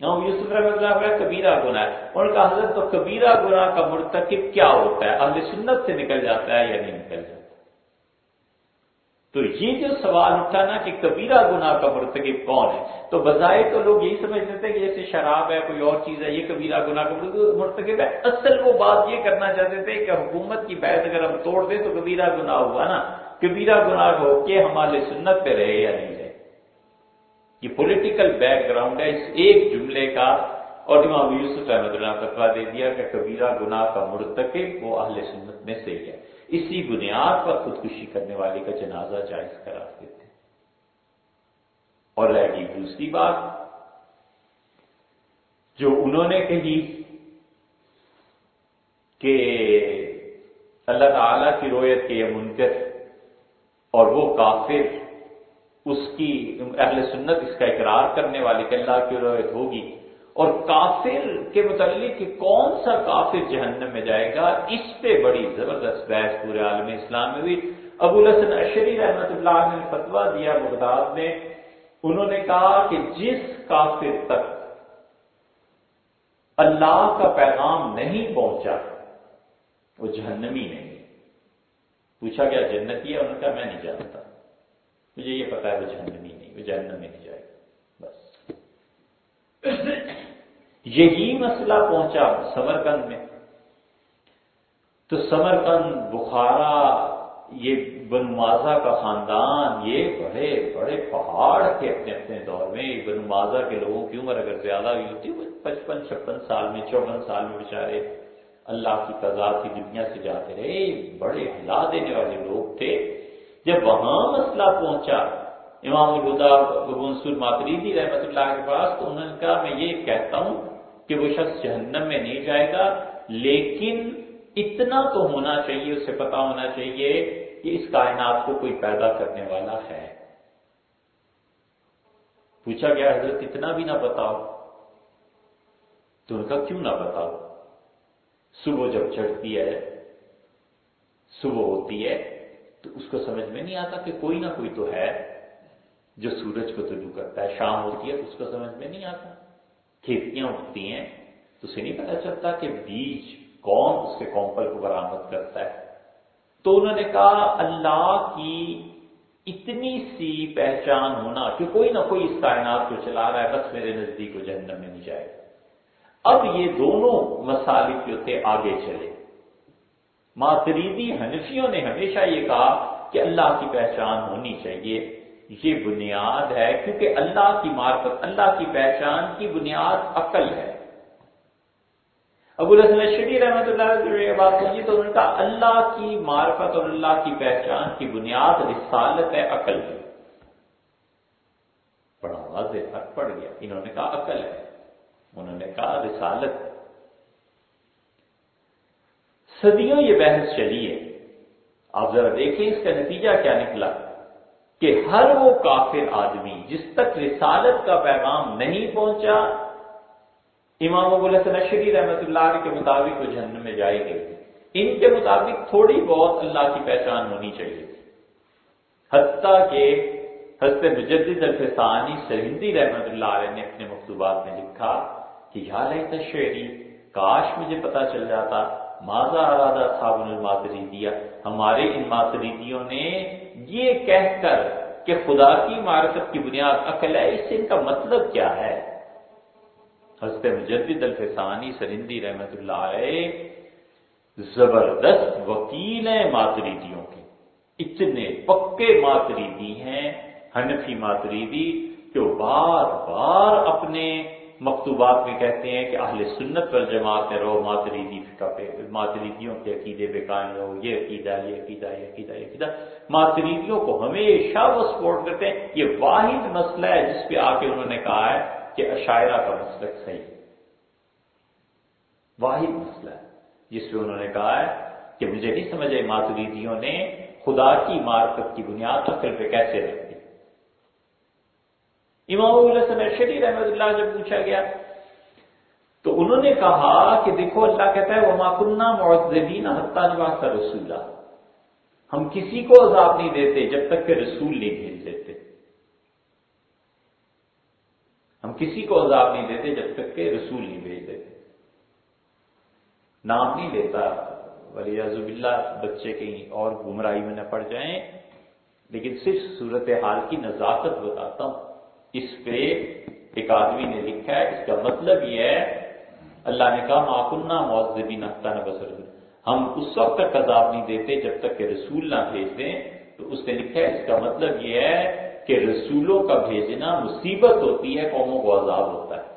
یوسف رحمۃ اللہ کا کبیرہ گنا ہے۔ انہوں نے کہا، حضرت، تو کبیرہ گنا کا مرتکب کیا ہوتا ہے؟ اہل سنت سے نکل جاتا ہے یا نہیں نکل جاتا؟ تو یہ جو سوال اٹھانا کہ کبیرہ گناہ کا مرتکب کون ہے؟ تو بظاہر تو لوگ یہی سمجھ لیتے کہ جیسے شراب ہے، کوئی اور چیز ہے، یہ کبیرہ گناہ کا مرتکب ہے۔ اصل وہ بات یہ کرنا چاہتے تھے کہ حکومت کی بیعت اگر ہم توڑ دیں تو کبیرہ گناہ ہوا نا۔ کبیرہ گناہ ہو کے ہمارے سنت پہ رہے یا نہیں رہے؟ یہ پولیٹیکل بیک گراؤنڈ ہے، اس ایک جملے کا اور امام یوسف احمد اللہ فتوا دے دیا کہ کبیرہ گناہ کا مرتکب وہ اہل سنت میں سے ہی ہے۔ اسی بنیاد پر خودکشی کرنے والے کا جنازہ جائز قرار دیتے اور رہ گئی دوسری بات، جو انہوں نے کہی کہ اللہ تعالی کی رویت کے یہ منکر اور وہ کافر، اس کی اہل سنت اس کا اقرار کرنے والے کہ اللہ کی روایت ہوگی۔ اور کافر کے متعلق کہ کون سا کافر جہنم میں جائے گا؟ اس پہ بڑی زبردست بحث پورے عالم اسلام میں ہوئی۔ ابو الحسن اشری رحمت اللہ نے فتوا دیا بغداد میں۔ انہوں نے کہا کہ جس کافر تک اللہ کا پیغام نہیں پہنچا، وہ جہنمی نہیں۔ پوچھا گیا، جنتی ہے؟ انہوں نے کہا، میں نہیں جانتا۔ مجھے یہ پتا ہے وہ جہنمی نہیں، وہ جہنم میں نہیں جائے گا۔ بس۔ یہی مسئلہ پہنچا سمرکند میں۔ تو سمرکند، بخارا، یہ بن مازا کا خاندان، یہ بڑے بڑے پہاڑ تھے اپنے اپنے دور میں۔ بن مازا کے لوگوں کی عمر اگر زیادہ بھی ہوتی، وہ پچپن، چھپن سال میں چوپن سال میں بےچارے اللہ کی تعداد کی دنیا سے جاتے رہے۔ بڑے ہلا دینے والے لوگ تھے۔ جب وہاں مسئلہ پہنچا، امام الدا منصور ماتریدی رحمت اللہ کے پاس، تو انہوں نے کہا، میں یہ کہتا ہوں کہ وہ شخص جہنم میں نہیں جائے گا، لیکن اتنا تو ہونا چاہیے، اسے پتا ہونا چاہیے کہ اس کائنات کو کوئی پیدا کرنے والا ہے۔ پوچھا گیا، حضرت اتنا بھی نہ بتاؤ۔ تو ان کا کیوں نہ بتاؤ؟ صبح جب چڑھتی ہے، صبح ہوتی ہے، تو اس کو سمجھ میں نہیں آتا کہ کوئی نہ کوئی تو ہے جو سورج کو طلوع کرتا ہے، شام ہوتی ہے تو اس کو سمجھ میں نہیں آتا۔ کھیتیاں اٹھتی ہیں، تو اسے نہیں پتا چلتا کہ بیج کون اس کے کومپل کو برآمد کرتا ہے۔ تو انہوں نے کہا، اللہ کی اتنی سی پہچان ہونا کہ کوئی نہ کوئی اس کائنات کو چلا رہا ہے، بس میرے نزدیک وہ جہنم میں نہیں جائے گا۔ اب یہ دونوں مسالک جو تھے، آگے چلے۔ ماتریدی، حنفیوں نے ہمیشہ یہ کہا کہ اللہ کی پہچان ہونی چاہیے۔ یہ بنیاد ہے کیونکہ اللہ کی معرفت، اللہ کی پہچان کی بنیاد عقل ہے۔ ابو الحسن شری رحمت اللہ سے بات ہوگی تو ان کا اللہ کی معرفت اور اللہ کی پہچان کی بنیاد رسالت ہے، عقل کی بڑا واضح فرق پڑ گیا۔ انہوں نے کہا، عقل ہے۔ انہوں نے کہا، رسالت صدیوں یہ بحث چلی ہے۔ آپ ذرا دیکھیں اس کا نتیجہ کیا نکلا۔ کہ ہر وہ کافر آدمی جس تک رسالت کا پیغام نہیں پہنچا، امام ابو الحسن شری رحمت اللہ کے مطابق وہ جہنم میں جائے گی ان کے مطابق تھوڑی بہت اللہ کی پہچان ہونی چاہیے حتیٰ کہ حضرت مجدد الفسانی سرہندی رحمت اللہ علیہ نے اپنے مکتوبات میں لکھا کہ، یا تشعری کاش مجھے پتا چل جاتا ماضا ارادہ صاحب الماتریدیا ہمارے ان ماتریدیوں نے یہ کہہ کر کہ خدا کی معرفت کی بنیاد عقل ہے، اس سے ان کا مطلب کیا ہے؟ حضرت مجدد الفسانی سرندی رحمت اللہ علیہ زبردست وکیل ہیں ماتریدیوں کے۔ اتنے پکے ماتریدی ہیں، حنفی ماتریدی جو بار بار اپنے مکتوبات میں کہتے ہیں کہ اہل سنت پر جماعت میں رہو ماتریدی پہ، ماتریدیوں کے عقیدے پہ قائم رہو، یہ عقیدہ یہ عقیدہ یہ عقیدہ یہ عقیدہ۔ ماتریدیوں کو ہمیشہ وہ سپورٹ کرتے ہیں۔ یہ واحد مسئلہ ہے جس پہ آ کے انہوں نے کہا ہے کہ عشاعرہ کا مسلک صحیح واحد مسئلہ ہے جس پہ انہوں نے کہا ہے کہ مجھے نہیں سمجھے ماتریدیوں نے خدا کی مارکت کی بنیاد عقل پہ کیسے رکھ دی امام اللہ شری رحمت اللہ جب پوچھا گیا۔ تو انہوں نے کہا کہ دیکھو اللہ کہتا ہے وہ ماکنہ معذبین حتیٰ نواز رسولہ ہم کسی کو عذاب نہیں دیتے جب تک کہ رسول نہیں بھیج دیتے۔ ہم کسی کو عذاب نہیں دیتے جب تک کہ رسول نہیں بھیج دیتے۔ نام نہیں لیتا۔ ولی عزب اللہ بچے کہیں اور گمراہی میں نہ پڑ جائیں۔ لیکن صرف صورت حال کی نزاکت بتاتا ہوں۔ اس پہ ایک آدمی نے لکھا ہے، اس کا مطلب یہ ہے، اللہ نے کہا معقنہ معذبین نہ بسر ہم اس وقت تک عذاب نہیں دیتے جب تک کہ رسول نہ بھیج دیں۔ تو اس نے لکھا ہے، اس کا مطلب یہ ہے کہ رسولوں کا بھیجنا مصیبت ہوتی ہے، قوموں کو عذاب ہوتا ہے۔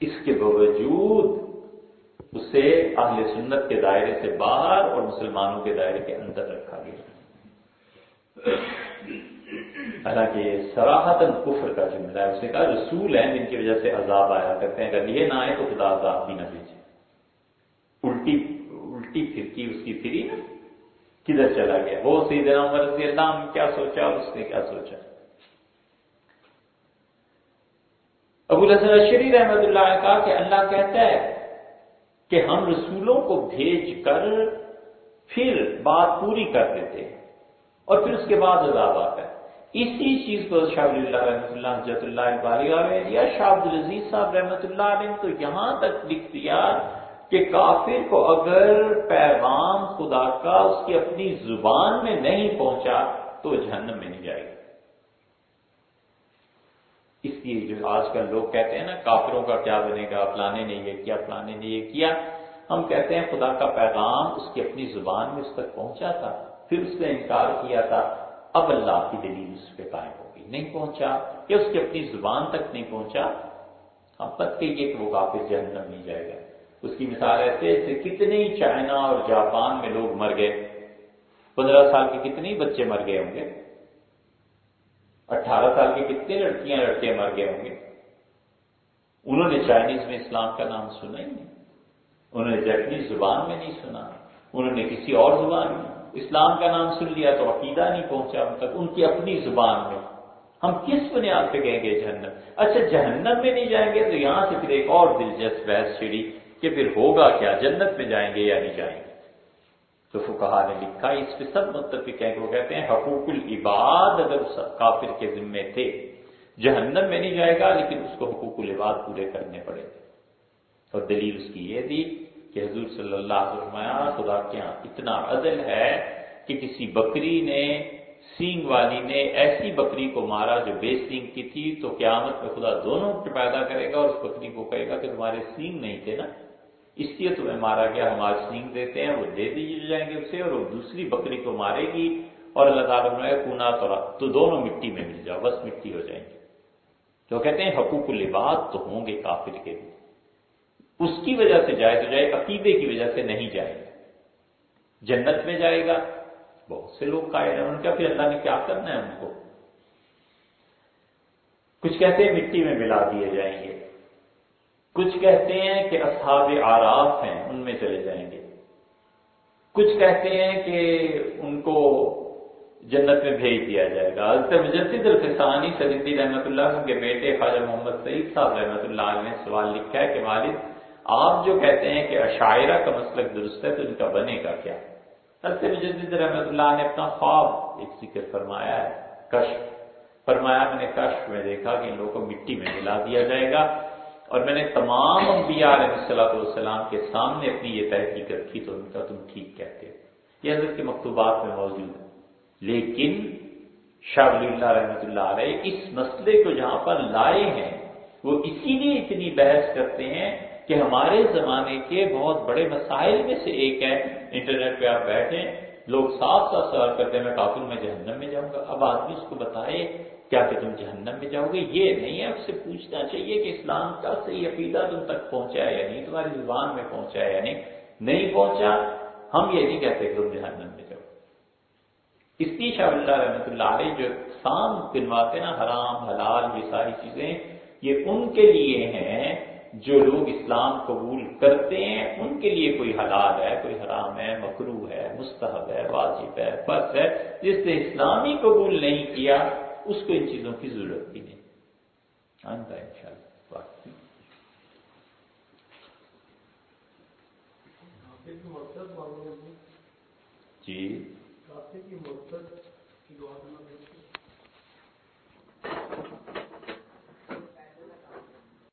اس کے باوجود اسے اہل سنت کے دائرے سے باہر اور مسلمانوں کے دائرے کے اندر رکھا گیا۔ حالانکہ یہ سراہتن کفر کا جملہ ہے، اس نے کہا رسول ہیں جن کی وجہ سے عذاب آیا کرتے ہیں، اگر یہ نہ آئے تو خدا عذاب بھی نہ بھیجے۔ الٹی الٹی پھرکی اس کی پھری نا، کدھر چلا گیا؟ وہ سیدنا عمر رضی اللہ عنہ کیا سوچا اور اس نے کیا سوچا؟ ابو الحسن شری رحمت اللہ نے کہا کہ اللہ کہتا ہے کہ ہم رسولوں کو بھیج کر پھر بات پوری کر دیتے ہیں۔ اور پھر اس کے بعد عذاب آتا ہے۔ اسی چیز کو شاہ اللہ رحمۃ اللہ حجت اللہ یا شاہ عبد العزیز صاحب رحمۃ اللہ علیہ، تو یہاں تک لکھ دیا کہ کافر کو اگر پیغام خدا کا اس کی اپنی زبان میں نہیں پہنچا، تو وہ جہنم میں نہیں جائے گا اس لیے جو آج کل لوگ کہتے ہیں نا، کافروں کا کیا بنے گا؟ فلانے نے یہ کیا، فلانے نے یہ کیا۔ ہم کہتے ہیں خدا کا پیغام اس کی اپنی زبان میں اس تک پہنچا تھا۔ پھر اس نے انکار کیا تھا۔ اب اللہ کی دلیل اس پہ قائم ہوگی نہیں پہنچا، یا اس کی اپنی زبان تک نہیں پہنچا۔ ہم پت کہیے کہ وہ کافر جہنم نہیں جائے گا۔ اس کی مثال ایسے ایسے کتنے ہی چائنا اور جاپان میں لوگ مر گئے۔ پندرہ سال کے کتنے بچے مر گئے ہوں گے۔ اٹھارہ سال کے کتنے لڑکیاں لڑکے مر گئے ہوں گے۔ انہوں نے چائنیز میں اسلام کا نام سنا ہی نہیں۔ انہوں نے جیپنیز زبان میں نہیں سنا۔ انہوں نے کسی اور زبان میں۔ اسلام کا نام سن لیا تو عقیدہ نہیں پہنچا ان تک، ان کی اپنی زبان میں۔ ہم کس بنیاد پہ کہیں گے جہنم؟ اچھا جہنم میں نہیں جائیں گے تو یہاں سے پھر ایک اور دلچسپ بحث چھڑی کہ پھر ہوگا کیا؟ جنت میں جائیں گے یا نہیں جائیں گے؟ تو فکہ نے لکھا، اس پہ سب متفق ہیں کہ وہ کہتے ہیں حقوق العباد اگر کافر کے ذمے تھے، جہنم میں نہیں جائے گا، لیکن اس کو حقوق العباد پورے کرنے پڑے گے اور دلیل اس کی یہ تھی کہ حضور صلی اللہ علیہ وسلم خدا کے یہاں اتنا عدل ہے کہ کسی بکری نے، سینگ والی نے ایسی بکری کو مارا جو بے سینگ کی تھی تو قیامت میں خدا دونوں پیدا کرے گا اور اس بکری کو کہے گا کہ تمہارے سینگ نہیں تھے نا۔ اس لیے تمہیں مارا گیا، ہم آج سینگ دیتے ہیں، وہ دے دیجیے جائیں گے اسے اور وہ دوسری بکری کو مارے گی اور اللہ تعالیٰ نے کونا تو دونوں مٹی میں مل جاؤ، بس مٹی ہو جائیں گے۔ تو کہتے ہیں، حقوق الباد تو ہوں گے کافر کے بھی اس کی وجہ سے جائے تو جائے، عقیدے کی وجہ سے نہیں جائے۔ گا جنت میں جائے گا۔ بہت سے لوگ قائد ہیں۔ ان کا پھر اللہ نے کیا کرنا ہے ان کو؟ کچھ کہتے ہیں مٹی میں ملا دیے جائیں گے۔ کچھ کہتے ہیں کہ اصحاب آراف ہیں، ان میں چلے جائیں گے۔ کچھ کہتے ہیں کہ ان کو جنت میں بھیج دیا جائے گا۔ حضرت مجدد الفسانی سریدی رحمۃ اللہ کے بیٹے خواجہ محمد سعید صاحب رحمۃ اللہ علیہ نے سوال لکھا ہے کہ والد آپ جو کہتے ہیں کہ عشاعرہ کا مسلک درست ہے تو ان کا بنے گا کیا؟ حضرت مجدد رحمۃ اللہ نے اپنا خواب ایک ذکر فرمایا ہے، کشف۔ فرمایا، میں نے کشف میں دیکھا کہ ان لوگوں کو مٹی میں ملا دیا جائے گا۔ اور میں نے تمام انبیاء علیہ السلاۃ والسلام کے سامنے اپنی یہ تحقیق رکھی تو ان کا تم ٹھیک کہتے یہ حضرت کے مکتوبات میں موجود ہے لیکن شاہ ولی اللہ رحمۃ اللہ علیہ اس مسئلے کو جہاں پر لائے ہیں، وہ اسی لیے اتنی بحث کرتے ہیں کہ ہمارے زمانے کے بہت بڑے مسائل میں سے ایک ہے۔ انٹرنیٹ پہ آپ بیٹھیں، لوگ صاف صاف سوال کرتے ہیں، میں کافر میں جہنم میں جاؤں گا۔ اب آدمی اس کو بتائے، کیا کہ تم جہنم میں جاؤ گے؟ یہ نہیں ہے، آپ سے پوچھنا چاہیے کہ اسلام کا صحیح عقیدہ تم تک پہنچا ہے یا نہیں، تمہاری زبان میں پہنچا ہے یا نہیں۔ نہیں پہنچا، ہم یہ نہیں کہتے کہ تم جہنم میں جاؤ۔ اس لیے شاہ اللہ رحمۃ اللہ علیہ جو سام دنواتے نا، حرام، حلال، یہ ساری چیزیں، یہ ان کے لیے ہیں جو لوگ اسلام قبول کرتے ہیں ان کے لیے کوئی حلال ہے کوئی حرام ہے مکرو ہے مستحب ہے واجب ہے فرض ہے جس نے اسلامی قبول نہیں کیا اس کو ان چیزوں کی ضرورت بھی نہیں۔ آئندہ ان شاء اللہ جی۔ کی